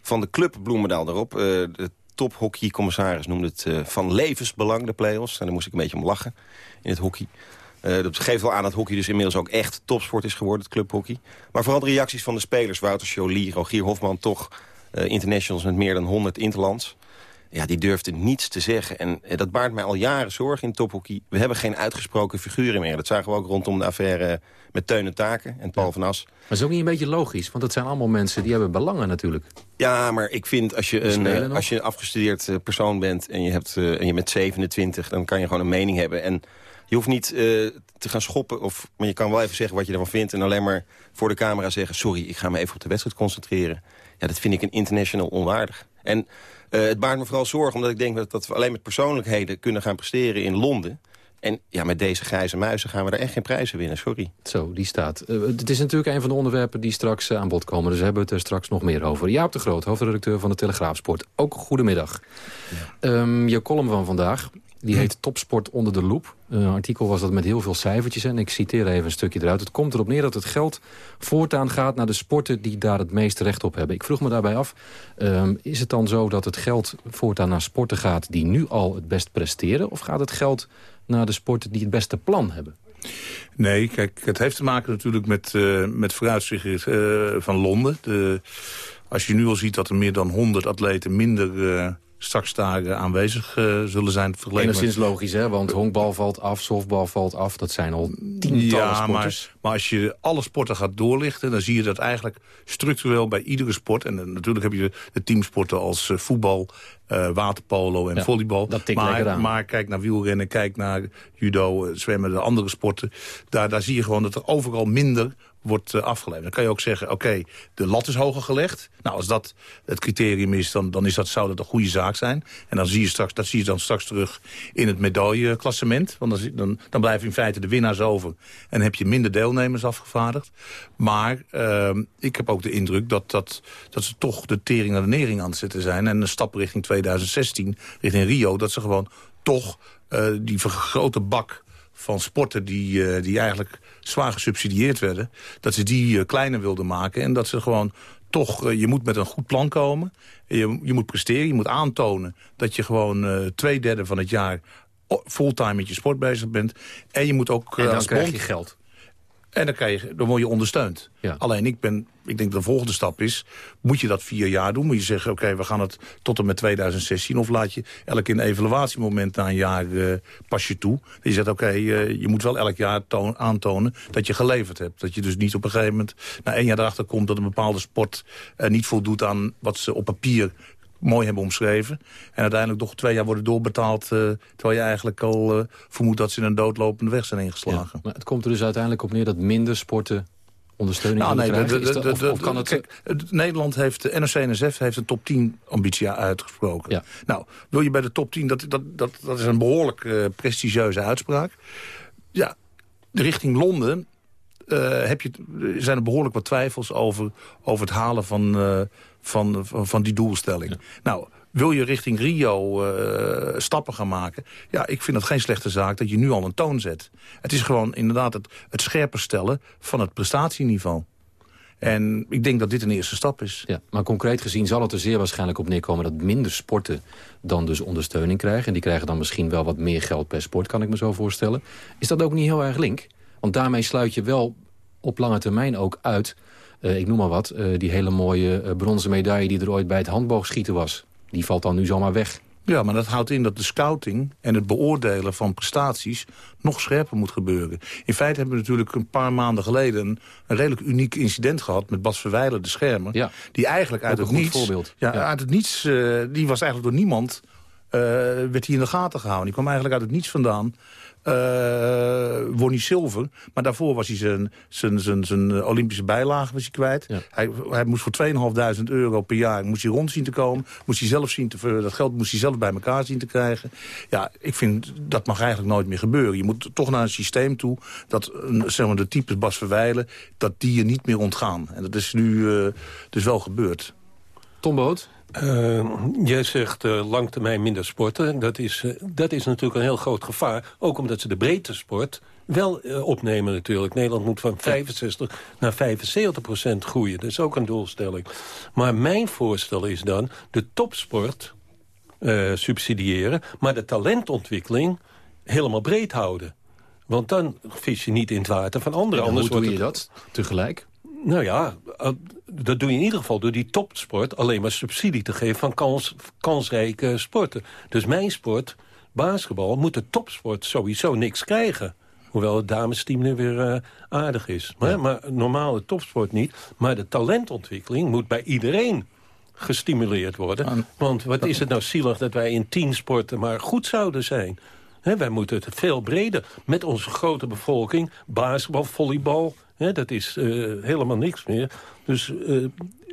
van de club Bloemendaal daarop. de tophockeycommissaris noemde het van levensbelang, de play-offs. En daar moest ik een beetje om lachen in het hockey. dat geeft wel aan dat hockey dus inmiddels ook echt topsport is geworden, het clubhockey. Maar vooral de reacties van de spelers, Wouter Jolie, Rogier Hofman... toch internationals met meer dan 100 interlands ja, die durfde niets te zeggen. En eh, dat baart mij al jaren zorgen in tophockey. We hebben geen uitgesproken figuren meer. Dat zagen we ook rondom de affaire met Teun en Taken en Paul van As. Maar dat is ook niet een beetje logisch, want dat zijn allemaal mensen die hebben belangen natuurlijk. Ja, maar ik vind als je een, eh, als je een afgestudeerd eh, persoon bent en je, hebt, en je bent 27, dan kan je gewoon een mening hebben. En je hoeft niet te gaan schoppen, of, maar je kan wel even zeggen wat je ervan vindt... en alleen maar voor de camera zeggen... sorry, ik ga me even op de wedstrijd concentreren. Ja, dat vind ik een international onwaardig. En het baart me vooral zorgen, omdat ik denk dat, dat we alleen met persoonlijkheden... kunnen gaan presteren in Londen... En ja, met deze grijze muizen gaan we er echt geen prijzen winnen, sorry. Zo, die staat. Uh, het is natuurlijk een van de onderwerpen die straks uh, aan bod komen. Dus we hebben het er straks nog meer over. Jaap de Groot, hoofdredacteur van de Telegraafsport. Ook goedemiddag. Ja. Um, je column van vandaag, die heet Topsport onder de loep. Een artikel was dat met heel veel cijfertjes. En ik citeer even een stukje eruit. Het komt erop neer dat het geld voortaan gaat naar de sporten... die daar het meeste recht op hebben. Ik vroeg me daarbij af, um, is het dan zo dat het geld voortaan naar sporten gaat... die nu al het best presteren? Of gaat het geld naar de sporten die het beste plan hebben? Nee, kijk, het heeft te maken natuurlijk met, uh, met vooruitzicht uh, van Londen. De, als je nu al ziet dat er meer dan 100 atleten minder uh, straks daar eh, aanwezig uh, zullen zijn. Enigszins logisch, hè? Want honkbal valt af, softbal valt af. Dat zijn al tientallen ja, sporters. Maar, maar, als je alle sporten gaat doorlichten... dan zie je dat eigenlijk structureel bij iedere sport... en uh, natuurlijk heb je de, de teamsporten als uh, voetbal, waterpolo en ja, volleybal. Dat maar, maar kijk naar wielrennen, kijk naar judo, zwemmen, de andere sporten. Daar, daar zie je gewoon dat er overal minder wordt uh, afgeleverd. Dan kan je ook zeggen, oké, de lat is hoger gelegd. Nou, als dat het criterium is, dan, dan is dat, zou dat een goede zaak zijn. En dan zie je straks, dat zie je dan straks terug in het medailleklassement. Want dan, dan, dan blijven in feite de winnaars over. En heb je minder deelnemers afgevaardigd. Maar uh, ik heb ook de indruk dat, dat, dat ze toch de tering naar de nering aan het zetten zijn. En een stap richting 2016, richting Rio, dat ze gewoon toch uh, die vergrote bak van sporten die, uh, die eigenlijk zwaar gesubsidieerd werden... dat ze die uh, kleiner wilden maken en dat ze gewoon toch... Uh, je moet met een goed plan komen, je, je moet presteren, je moet aantonen... dat je gewoon twee derde van het jaar fulltime met je sport bezig bent. En je moet ook... en dan krijg je geld. En dan, krijg je, dan word je ondersteund. Ja. Alleen ik, ben, ik denk dat de volgende stap is... moet je dat vier jaar doen? Moet je zeggen, oké, we gaan het tot en met 2016... of laat je elk een evaluatiemoment na een jaar uh, pas je toe? Dat je zegt, oké, okay, uh, je moet wel elk jaar toon, aantonen dat je geleverd hebt. Dat je dus niet op een gegeven moment na één jaar erachter komt... dat een bepaalde sport uh, niet voldoet aan wat ze op papier mooi hebben omschreven. En uiteindelijk toch twee jaar worden doorbetaald... Uh, terwijl je eigenlijk al uh, vermoedt dat ze in een doodlopende weg zijn ingeslagen. Ja, maar het komt er dus uiteindelijk op neer dat minder sporten ondersteuning nou, nee, krijgen? De, de, de, of, of kan het... Kijk, Nederland heeft, de NOC-NSF heeft een top 10 ambitie uitgesproken. Ja. Nou, wil je bij de top 10, dat, dat, dat, dat is een behoorlijk uh, prestigieuze uitspraak. Ja, richting Londen uh, heb je, zijn er behoorlijk wat twijfels over, over het halen van, uh, van, van, van, die doelstelling. Nou, wil je richting Rio uh, stappen gaan maken... ja, ik vind het geen slechte zaak dat je nu al een toon zet. Het is gewoon inderdaad het, het scherper stellen van het prestatieniveau. En ik denk dat dit een eerste stap is. Ja, maar concreet gezien zal het er zeer waarschijnlijk op neerkomen... dat minder sporten dan dus ondersteuning krijgen. En die krijgen dan misschien wel wat meer geld per sport, kan ik me zo voorstellen. Is dat ook niet heel erg link? Want daarmee sluit je wel op lange termijn ook uit... Uh, ik noem maar wat, uh, die hele mooie uh, bronzen medaille... die er ooit bij het handboogschieten was. Die valt dan nu zomaar weg. Ja, maar dat houdt in dat de scouting en het beoordelen van prestaties nog scherper moet gebeuren. In feite hebben we natuurlijk een paar maanden geleden een, een redelijk uniek incident gehad met Bas Verwijlen, de schermer. Ja. Die eigenlijk uit het niets. Ja, ja, uit het niets, uh, die was eigenlijk door niemand, werd hij in de gaten gehouden. Die kwam eigenlijk uit het niets vandaan uh, won hij zilver. Maar daarvoor was hij zijn, zijn, zijn, zijn Olympische bijlage was hij kwijt. Hij, hij moest voor 2.500 euro per jaar moest hij rond zien te komen. Moest hij zelf zien te, dat geld moest hij zelf bij elkaar zien te krijgen. Ja, ik vind dat mag eigenlijk nooit meer gebeuren. Je moet toch naar een systeem toe dat zeg maar, de types Bas Verwijlen... dat die je niet meer ontgaan. En dat is nu uh, dus wel gebeurd. Tom Boot? Uh, jij zegt uh, lang termijn minder sporten. Dat is, uh, dat is natuurlijk een heel groot gevaar. Ook omdat ze de breedte sport wel opnemen natuurlijk. Nederland moet van 65 naar 75 procent groeien. Dat is ook een doelstelling. Maar mijn voorstel is dan de topsport subsidiëren... maar de talentontwikkeling helemaal breed houden. Want dan vis je niet in het water van anderen. Anders hoe doe je dat tegelijk? Nou ja, eh, dat doe je in ieder geval door die topsport... alleen maar subsidie te geven van kans, kansrijke sporten. Dus mijn sport, basketbal, moet de topsport sowieso niks krijgen. Hoewel het damesteam nu weer uh, aardig is. Maar, maar normale topsport niet. Maar de talentontwikkeling moet bij iedereen gestimuleerd worden. Want wat is het nou zielig dat wij in tien sporten maar goed zouden zijn. wij moeten het veel breder met onze grote bevolking. Basketbal, volleybal, dat is uh, helemaal niks meer. Dus, uh,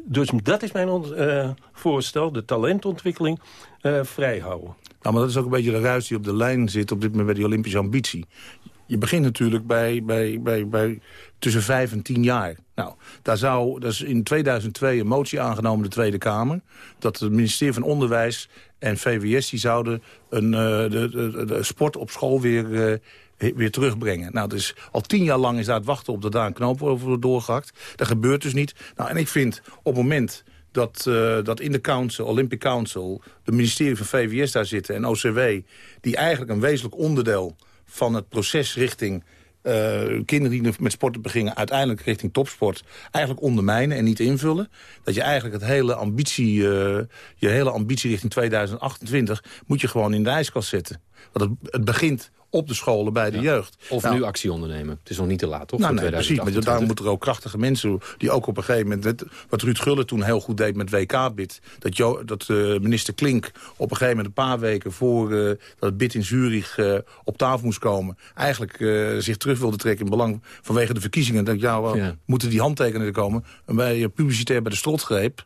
dus dat is mijn uh, voorstel, de talentontwikkeling vrijhouden. Nou, maar dat is ook een beetje de ruis die op de lijn zit op dit moment bij die Olympische ambitie. Je begint natuurlijk bij, bij, bij, bij tussen vijf en tien jaar. Nou, daar zou, dat is in 2002 een motie aangenomen de Tweede Kamer... dat het ministerie van Onderwijs en VWS die zouden een, de, de, sport op school weer weer terugbrengen. Nou, dus al tien jaar lang is daar het wachten op dat daar een knoop over wordt doorgehakt. Dat gebeurt dus niet. Nou, en ik vind op het moment dat, uh, dat in de Council, Olympic Council... de ministerie van VWS daar zitten en OCW... die eigenlijk een wezenlijk onderdeel van het proces richting... Uh, kinderen die met sporten beginnen, uiteindelijk richting topsport... eigenlijk ondermijnen en niet invullen. Dat je eigenlijk het hele ambitie, uh, je hele ambitie richting 2028... moet je gewoon in de ijskast zetten. Want het, het begint op de scholen bij de jeugd. Of nou, nu actie ondernemen. Het is nog niet te laat, toch? Nou, nee, precies. Maar daarom moeten er ook krachtige mensen... die ook op een gegeven moment... wat Ruud Gullit toen heel goed deed met WK-bid... dat, jo, dat uh, minister Klink op een gegeven moment een paar weken... voor uh, dat het bid in Zurich uh, op tafel moest komen... eigenlijk zich terug wilde trekken in belang vanwege de verkiezingen. Dat ja, ja. moeten die handtekeningen komen. En bij publicitair bij de strot greep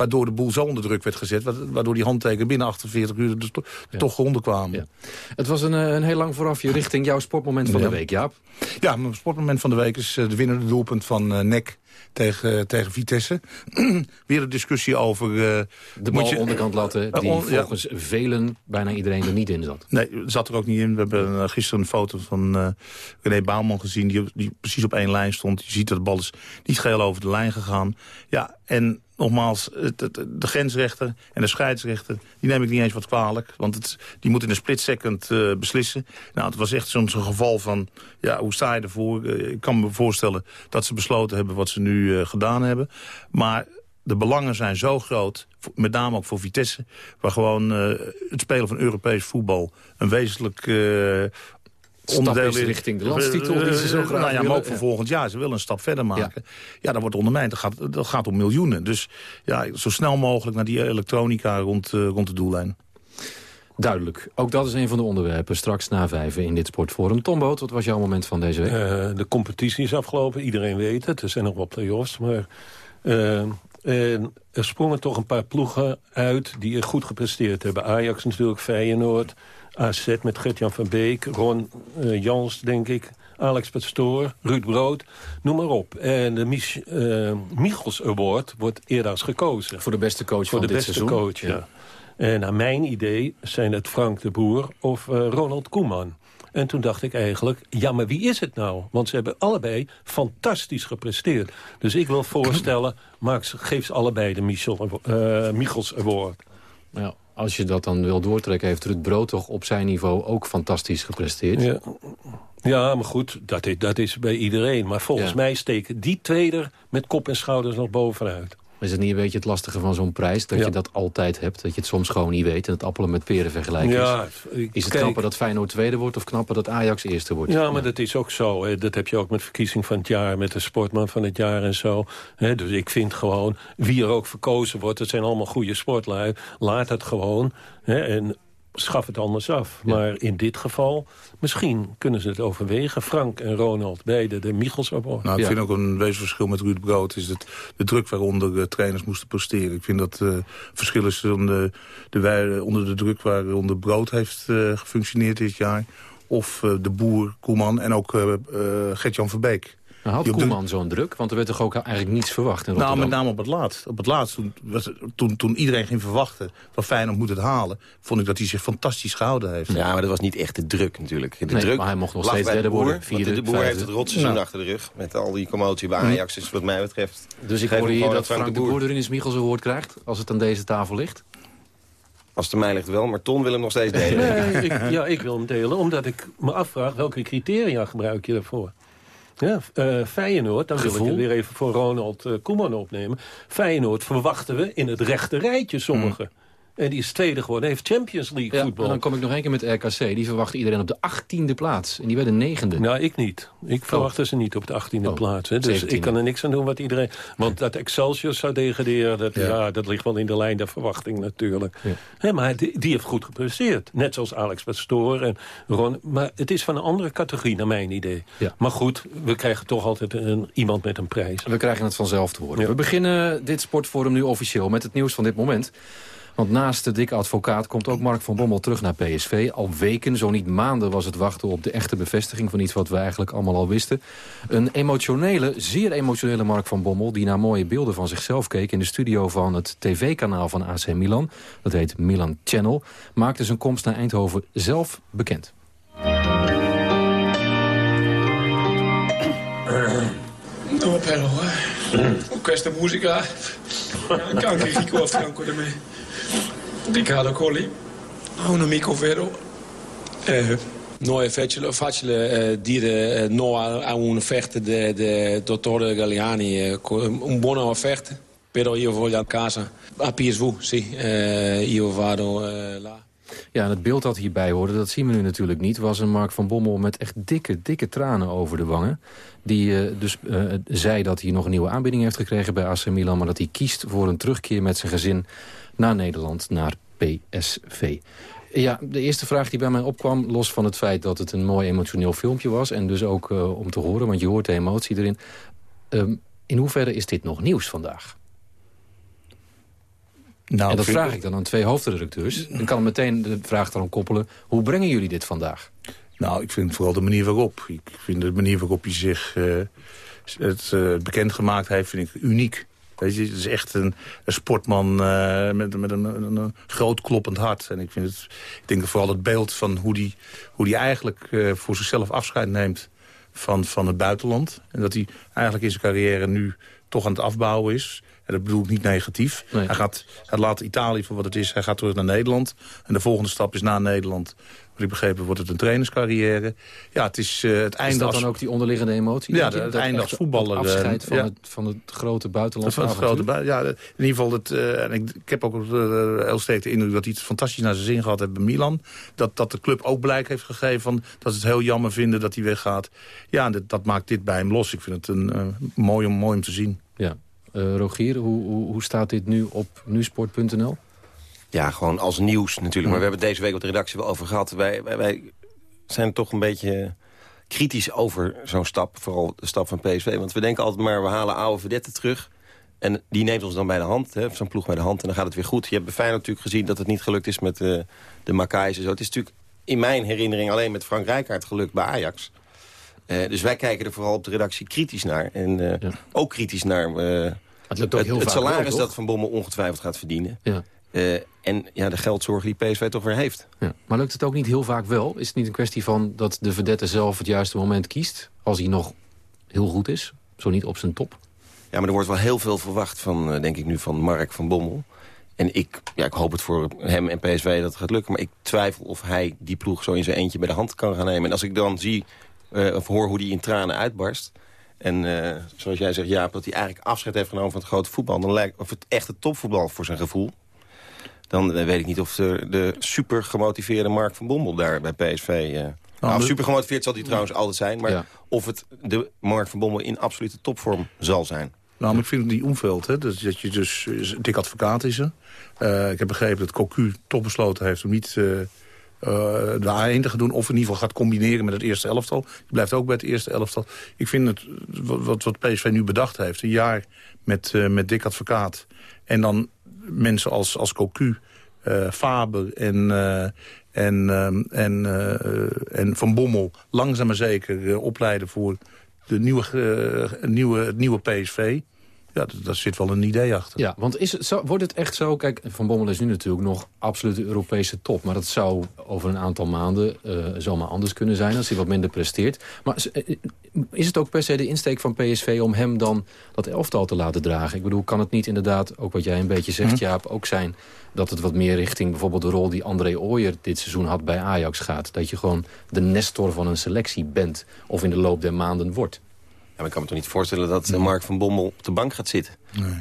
waardoor de boel zo onder druk werd gezet... waardoor die handtekeningen binnen 48 uur dus to ja. toch gronden kwamen. Ja. Het was een, een heel lang voorafje richting jouw sportmoment van de week, Jaap. Ja, mijn sportmoment van de week is de winnende doelpunt van uh, NEC tegen, tegen Vitesse. [clears throat] Weer een discussie over... Uh, de bal je, onderkant laten, die uh, volgens ja. velen bijna iedereen er niet in zat. Nee, zat er ook niet in. We hebben uh, gisteren een foto van René Bouwman gezien... Die, die precies op één lijn stond. Je ziet dat de bal is niet geheel over de lijn gegaan. Ja, en nogmaals, de grensrechter en de scheidsrechter... die neem ik niet eens wat kwalijk. Want het, die moet in een split second uh, beslissen. Nou, het was echt zo'n zo geval van... ja, hoe sta je ervoor? Uh, ik kan me voorstellen dat ze besloten hebben wat ze nu uh, gedaan hebben. Maar de belangen zijn zo groot, met name ook voor Vitesse... waar gewoon het spelen van Europees voetbal... een wezenlijk onderdeel is richting de landstitel die ze zo graag nou ja, maar ook voor volgend jaar. Ze willen een stap verder maken. Ja, ja dat wordt ondermijnd. Dat gaat, dat gaat om miljoenen. Dus ja, zo snel mogelijk naar die elektronica rond, uh, rond de doellijn. Duidelijk. Ook dat is een van de onderwerpen straks na vijven in dit sportforum. Tom Boot, wat was jouw moment van deze week? Uh, de competitie is afgelopen. Iedereen weet het. Er zijn nog wel play-offs. Maar uh, er sprongen toch een paar ploegen uit die goed gepresteerd hebben. Ajax natuurlijk, Feyenoord... AZ met Gert-Jan van Beek, Ron uh, Jans, denk ik... Alex Pastoor, Ruud Brood, noem maar op. En de Mich uh, Michels Award wordt eerder als gekozen. Voor de beste coach Voor van de dit beste seizoen. coach, ja. En naar mijn idee zijn het Frank de Boer of uh, Ronald Koeman. En toen dacht ik eigenlijk, ja, maar wie is het nou? Want ze hebben allebei fantastisch gepresteerd. Dus ik wil voorstellen, [clears throat] Max, geef ze allebei de Michel, uh, Michels Award. Ja als je dat dan wil doortrekken... heeft Ruud Brood toch op zijn niveau ook fantastisch gepresteerd. Ja, ja maar goed, dat is, dat is bij iedereen. Maar volgens ja. mij steken die twee er met kop en schouders nog bovenuit. Is het niet een beetje het lastige van zo'n prijs? Dat ja. je dat altijd hebt, dat je het soms gewoon niet weet... en het appelen met peren vergelijken ja, is. Is het kijk, knapper dat Feyenoord tweede wordt... of knapper dat Ajax eerste wordt? Ja, maar ja. dat is ook zo. Hè. Dat heb je ook met verkiezing van het jaar... met de sportman van het jaar en zo. Hè. Dus ik vind gewoon, wie er ook verkozen wordt... het zijn allemaal goede sportlui. Laat het gewoon. Hè. En schaf het anders af. Ja. Maar in dit geval, misschien kunnen ze het overwegen. Frank en Ronald, beide de Michels Award. Nou, ik ja. vind ook een wezenverschil met Ruud Brood... is het, de druk waaronder de trainers moesten presteren. Ik vind dat uh, verschil is onder de, de, onder de druk waaronder Brood heeft uh, gefunctioneerd dit jaar... of uh, de boer, Koeman en ook Gert-Jan Verbeek. Nou, had Koeman zo'n druk? Want er werd toch ook eigenlijk niets verwacht in Nou, met name op het laatst. Op het laatst, toen, was, toen, toen iedereen ging verwachten van Feyenoord moet het halen... vond ik dat hij zich fantastisch gehouden heeft. Ja, maar dat was niet echt de druk natuurlijk. De nee, druk maar hij mocht nog steeds derde worden. Vierde, de boer vijfde. heeft het rotseizoen nou. achter de rug. Met al die commotie bij Ajax. Dus wat mij betreft... Dus ik hoor hier dat Frank de Boer er in is Michels een woord krijgt... als het aan deze tafel ligt? Als het mij ligt wel, maar Ton wil hem nog steeds delen. Nee, ik, ja, ik wil hem delen, omdat ik me afvraag... welke criteria gebruik je daarvoor? Ja, uh, Feyenoord, dan wil ik het weer even voor Ronald uh, Koeman opnemen. Feyenoord verwachten we in het rechte rijtje sommigen. Mm. En die is tweede geworden, heeft Champions League ja, voetbal. En dan kom ik nog één keer met RKC. Die verwachten iedereen op de achttiende plaats. En die werden negende. Nou, ik niet. Ik verwachtte ze niet op de achttiende oh, plaats. Hè. Dus 17e. ik kan er niks aan doen wat iedereen... Want dat Excelsior zou degraderen, dat, ja. dat ligt wel in de lijn der verwachting natuurlijk. Ja. maar die, die, heeft goed gepresteerd. Net zoals Alex Pastoor en Ron. Maar het is van een andere categorie, naar mijn idee. Maar goed, we krijgen toch altijd een, iemand met een prijs. We krijgen het vanzelf te horen. We beginnen dit sportforum nu officieel met het nieuws van dit moment. Want naast de dikke advocaat komt ook Mark van Bommel terug naar PSV. Al weken, zo niet maanden, was het wachten op de echte bevestiging... van iets wat we eigenlijk allemaal al wisten. Een emotionele, zeer emotionele Mark van Bommel... die naar mooie beelden van zichzelf keek in de studio van het tv-kanaal van AC Milan. Dat heet Milan Channel. Maakte zijn komst naar Eindhoven zelf bekend. No, però, eh. Questa musica anche Rico a fianco di me. Riccardo Colli, un amico vero. Eh, non è facile, facile eh, dire eh, no a, a un'offerta del de dottore Galliani, eh, un buona offerta, però io voglio a casa, a PSV, sì, eh, io vado eh, là. Ja, en het beeld dat hierbij hoorde, dat zien we nu natuurlijk niet... was een Mark van Bommel met echt dikke, dikke tranen over de wangen. Die uh, dus uh, zei dat hij nog een nieuwe aanbieding heeft gekregen bij AC Milan... maar dat hij kiest voor een terugkeer met zijn gezin naar Nederland, naar PSV. Ja, de eerste vraag die bij mij opkwam, los van het feit dat het een mooi emotioneel filmpje was... en dus ook uh, om te horen, want je hoort de emotie erin. Um, in hoeverre is dit nog nieuws vandaag? Nou, en dat vraag ik dan aan twee hoofdredacteurs. Dan kan meteen de vraag daarom koppelen. Hoe brengen jullie dit vandaag? Nou, ik vind vooral de manier waarop. Ik vind de manier waarop hij zich uh, het uh, bekendgemaakt heeft, vind ik uniek. Weet je, het is echt een, een sportman uh, met, met een, een, een, groot kloppend hart. En ik, vind het, ik denk vooral het beeld van hoe hij hoe die eigenlijk uh, voor zichzelf afscheid neemt van, van het buitenland. En dat hij eigenlijk in zijn carrière nu toch aan het afbouwen is. En dat bedoel ik niet negatief. Nee. Hij, gaat, hij laat Italië voor wat het is. Hij gaat terug naar Nederland. En de volgende stap is na Nederland ik begrepen wordt het een trainerscarrière. Ja, het is uh, het einde Is dat dan ook die onderliggende emotie? Ja, het einde als voetballer. Het afscheid van, ja. het, van het grote buitenland. Van het grote bui ja, in ieder geval, het, uh, en ik, ik, heb ook heel sterk de indruk dat hij het fantastisch naar zijn zin gehad heeft bij Milan. Dat, dat de club ook blijk heeft gegeven van dat ze het heel jammer vinden dat hij weggaat. Ja, dat, dat maakt dit bij hem los. Ik vind het een, mooi, om, mooi om te zien. Ja. Rogier, hoe, hoe, hoe staat dit nu op nusport.nl? Ja, gewoon als nieuws natuurlijk. Maar we hebben het deze week op de redactie wel over gehad. Wij, wij, wij zijn toch een beetje kritisch over zo'n stap. Vooral de stap van PSV. Want we denken altijd maar, we halen oude verdetten terug. En die neemt ons dan bij de hand, zo'n ploeg bij de hand. En dan gaat het weer goed. Je hebt bij Feyenoord natuurlijk gezien dat het niet gelukt is met uh, de Maccaïs en zo. Het is natuurlijk in mijn herinnering alleen met Frank Rijkaard gelukt bij Ajax. Uh, dus wij kijken er vooral op de redactie kritisch naar. En uh, ja. ook kritisch naar het, het, het salaris dat Van Bommel ongetwijfeld gaat verdienen. Ja. Uh, en ja, de geldzorgen die PSV toch weer heeft. Ja. Maar lukt het ook niet heel vaak wel? Is het niet een kwestie van dat de verdette zelf het juiste moment kiest... als hij nog heel goed is, zo niet op zijn top? Ja, maar er wordt wel heel veel verwacht van, uh, denk ik nu, van Mark van Bommel. En ik, ja, ik hoop het voor hem en PSV dat het gaat lukken. Maar ik twijfel of hij die ploeg zo in zijn eentje bij de hand kan gaan nemen. En als ik dan zie uh, of hoor hoe die in tranen uitbarst... En uh, zoals jij zegt, Jaap, dat hij eigenlijk afscheid heeft genomen van het grote voetbal... dan lijkt of het echte topvoetbal voor zijn gevoel dan weet ik niet of de, de super gemotiveerde Mark van Bommel daar bij PSV... Uh, eh, nou, nou, super gemotiveerd zal hij trouwens altijd zijn. Maar of het de Mark van Bommel in absolute topvorm zal zijn. Nou, maar ik vind die omveld, hè, dat, dat je dus dik advocaat is. Uh, ik heb begrepen dat Cocu toch besloten heeft om niet uh, uh, de A1 te gaan doen... of in ieder geval gaat combineren met het eerste elftal. Die blijft ook bij het eerste elftal. Ik vind het, wat, wat PSV nu bedacht heeft, een jaar met, met dik advocaat... en dan mensen als, als Cocu, uh, Faber en, uh, en, uh, en, en Van Bommel... langzaam maar zeker opleiden voor de nieuwe, nieuwe, het nieuwe PSV... Ja, daar zit wel een idee achter. Ja, want is het zo, wordt het echt zo... Kijk, Van Bommel is nu natuurlijk nog absoluut de Europese top. Maar dat zou over een aantal maanden uh, zomaar anders kunnen zijn... als hij wat minder presteert. Maar eh, is het ook per se de insteek van PSV... om hem dan dat elftal te laten dragen? Ik bedoel, kan het niet inderdaad, ook wat jij een beetje zegt, hm. Jaap... ook zijn dat het wat meer richting bijvoorbeeld de rol die André Ooyer dit seizoen had bij Ajax gaat? Dat je gewoon de nestor van een selectie bent of in de loop der maanden wordt? Maar ik kan me toch niet voorstellen dat Mark van Bommel op de bank gaat zitten.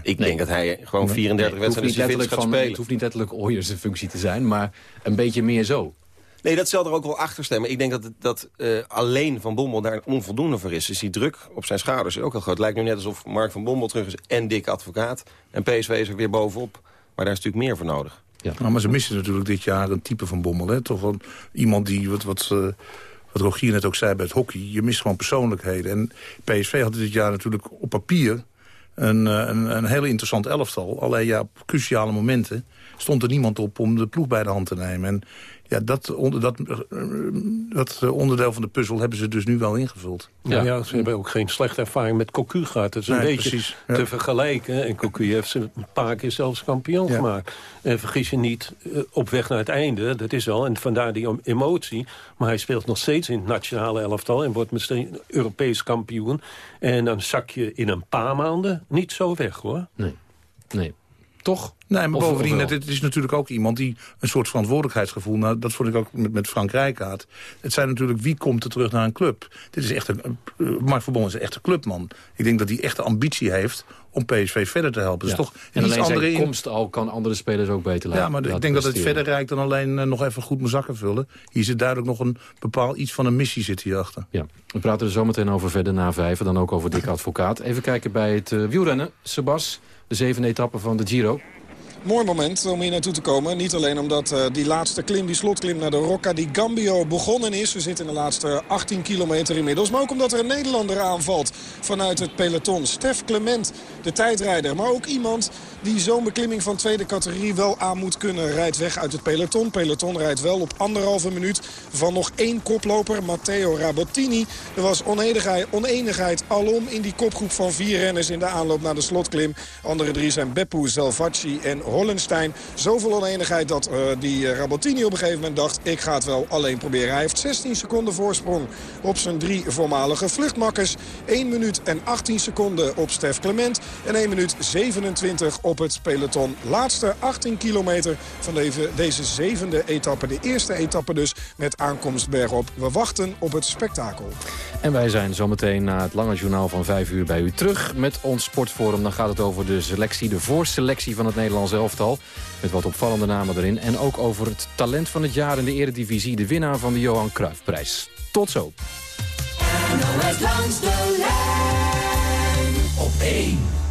Ik denk dat hij gewoon 34 Nee, wedstrijden niet gaat van- spelen. Het hoeft niet letterlijk Ooyers functie te zijn, maar een beetje meer zo. Nee, dat zal er ook wel achter stemmen. Ik denk dat, dat eh, alleen Van Bommel daar onvoldoende voor is. Dus die druk op zijn schouders is ook heel groot. Het lijkt nu net alsof Mark van Bommel terug is en Dick Advocaat. En PSV is er weer bovenop. Maar daar is natuurlijk meer voor nodig. Ja. Nou, maar ze missen natuurlijk dit jaar een type van Bommel. Hè? Toch wel iemand die, wat, wat, eh, wat Rogier net ook zei bij het hockey... je mist gewoon persoonlijkheden. En PSV had dit jaar natuurlijk op papier een, eh, een, een hele interessant elftal. Alleen ja, op cruciale momenten stond er niemand op om de ploeg bij de hand te nemen. En ja, dat, onder, dat, eh, dat eh, onderdeel van de puzzel hebben ze dus nu wel ingevuld. Ja. ja, ze hebben ook geen slechte ervaring met Cocu gehad. Het is een Nee, beetje precies, ja. te vergelijken. En Cocu heeft ze een paar keer zelfs kampioen gemaakt. En vergis je niet, eh, op weg naar het einde, dat is wel. En vandaar die emotie. Maar hij speelt nog steeds in het nationale elftal... en wordt misschien Europees kampioen. En dan zak je in een paar maanden niet zo weg, hoor. Nee, nee. Toch? Nee, maar Of- bovendien, het is natuurlijk ook iemand die een soort verantwoordelijkheidsgevoel... Nou, dat vond ik ook met, met Frank Rijkaard. Het zijn natuurlijk, wie komt er terug naar een club? Dit is echt een, uh, Mark Verbond is echt een clubman. Ik denk dat hij echt de ambitie heeft om PSV verder te helpen. Ja. Dus toch en iets alleen andere zijn komst al kan andere spelers ook beter laten Ja, maar ik denk dat het verder rijkt dan alleen eh, nog even goed mijn zakken vullen. Hier zit duidelijk nog een bepaald iets van een missie zit hierachter. Ja, we praten er zometeen over verder na vijven. Dan ook over Dick Advocaat. Even kijken bij het eh, wielrennen. Sebas, de zevende etappe van de Giro. Mooi moment om hier naartoe te komen. Niet alleen omdat eh, die laatste klim, die slotklim naar de Rocca di Gambio begonnen is. We zitten in de laatste 18 kilometer inmiddels. Maar ook omdat er een Nederlander aanvalt vanuit het peloton. Stef Clement, de tijdrijder. Maar ook iemand die zo'n beklimming van tweede categorie wel aan moet kunnen. Rijdt weg uit het peloton. Peloton rijdt wel op anderhalve minuut van nog één koploper. Matteo Rabottini. Er was onenigheid, oneenigheid alom in die kopgroep van vier renners in de aanloop naar de slotklim. Andere drie zijn Beppu, Zelvacci en Hollenstein. Zoveel oneenigheid dat eh, die eh, Rabottini op een gegeven moment dacht... ik ga het wel alleen proberen. Hij heeft 16 seconden voorsprong op zijn drie voormalige vluchtmakkers. 1 minuut en 18 seconden op Stef Clement. En 1 minuut 27 op het peloton. Laatste 18 kilometer van deze, zevende etappe. De eerste etappe dus met aankomst bergop. We wachten op het spektakel. En wij zijn zometeen na het lange journaal van vijf uur bij u terug met ons sportforum. Dan gaat het over de selectie, de voorselectie van het Nederlands Met wat opvallende namen erin. En ook over het talent van het jaar in de eredivisie. De winnaar van de Johan Cruijffprijs. Tot zo. Langs de lijn op 1.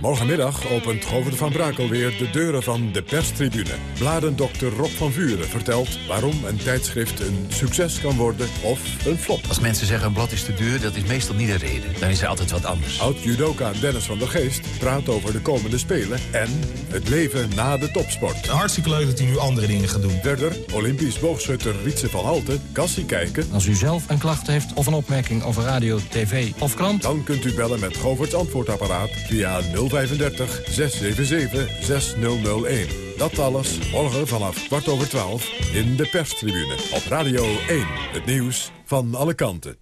Morgenmiddag opent Govert van Brakel weer de deuren van de perstribune. Bladendokter Rob van Vuren vertelt waarom een tijdschrift een succes kan worden of een flop. Als mensen zeggen een blad is te duur, dat is meestal niet de reden. Dan is er altijd wat anders. Oud-judoka Dennis van der Geest praat over de komende Spelen en het leven na de topsport. Hartstikke leuk dat u nu andere dingen gaat doen. Verder Olympisch boogschutter Wietse van Halten, Kassie kijken. Als u zelf een klacht heeft of een opmerking over radio, tv of krant... Dan kunt u bellen met Govert's antwoordapparaat via 035 677 6001. Dat alles morgen vanaf kwart over twaalf in de perstribune op Radio 1. Het nieuws van alle kanten.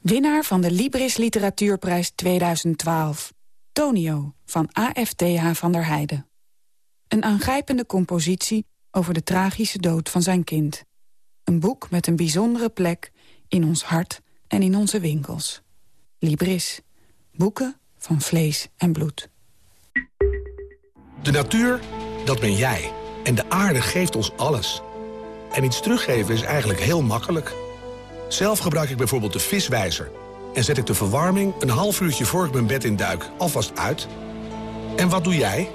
Winnaar van de Libris Literatuurprijs 2012. Tonio van AFTH van der Heijden. Een aangrijpende compositie over de tragische dood van zijn kind. Een boek met een bijzondere plek in ons hart en in onze winkels. Libris. Boeken van vlees en bloed. De natuur, dat ben jij. En de aarde geeft ons alles. En iets teruggeven is eigenlijk heel makkelijk. Zelf gebruik ik bijvoorbeeld de viswijzer. En zet ik de verwarming een half uurtje voor ik mijn bed in duik alvast uit. En wat doe jij?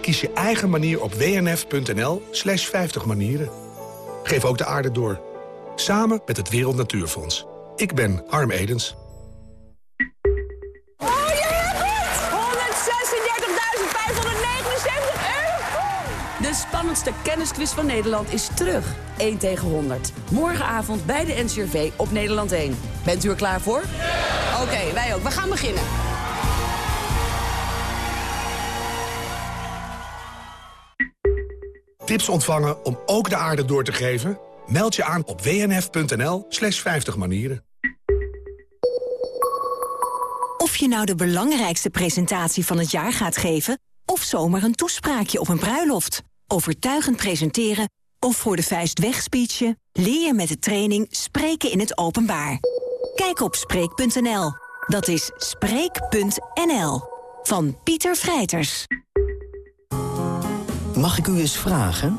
Kies je eigen manier op wnf.nl slash 50 manieren. Geef ook de aarde door. Samen met het Wereld Natuurfonds. Ik ben Harm Edens. Oh, je hebt het! 136.579 euro! De spannendste kennisquiz van Nederland is terug. 1 tegen 100. Morgenavond bij de NCRV op Nederland 1. Bent u er klaar voor? Oké, wij ook. We gaan beginnen. Tips ontvangen om ook de aarde door te geven? Meld je aan op wnf.nl slash 50 manieren. Of je nou de belangrijkste presentatie van het jaar gaat geven... of zomaar een toespraakje op een bruiloft. Overtuigend presenteren of voor de vuist wegspeechen... leer je met de training Spreken in het Openbaar. Kijk op Spreek.nl. Dat is Spreek.nl. Van Pieter Vrijters. Mag ik u eens vragen?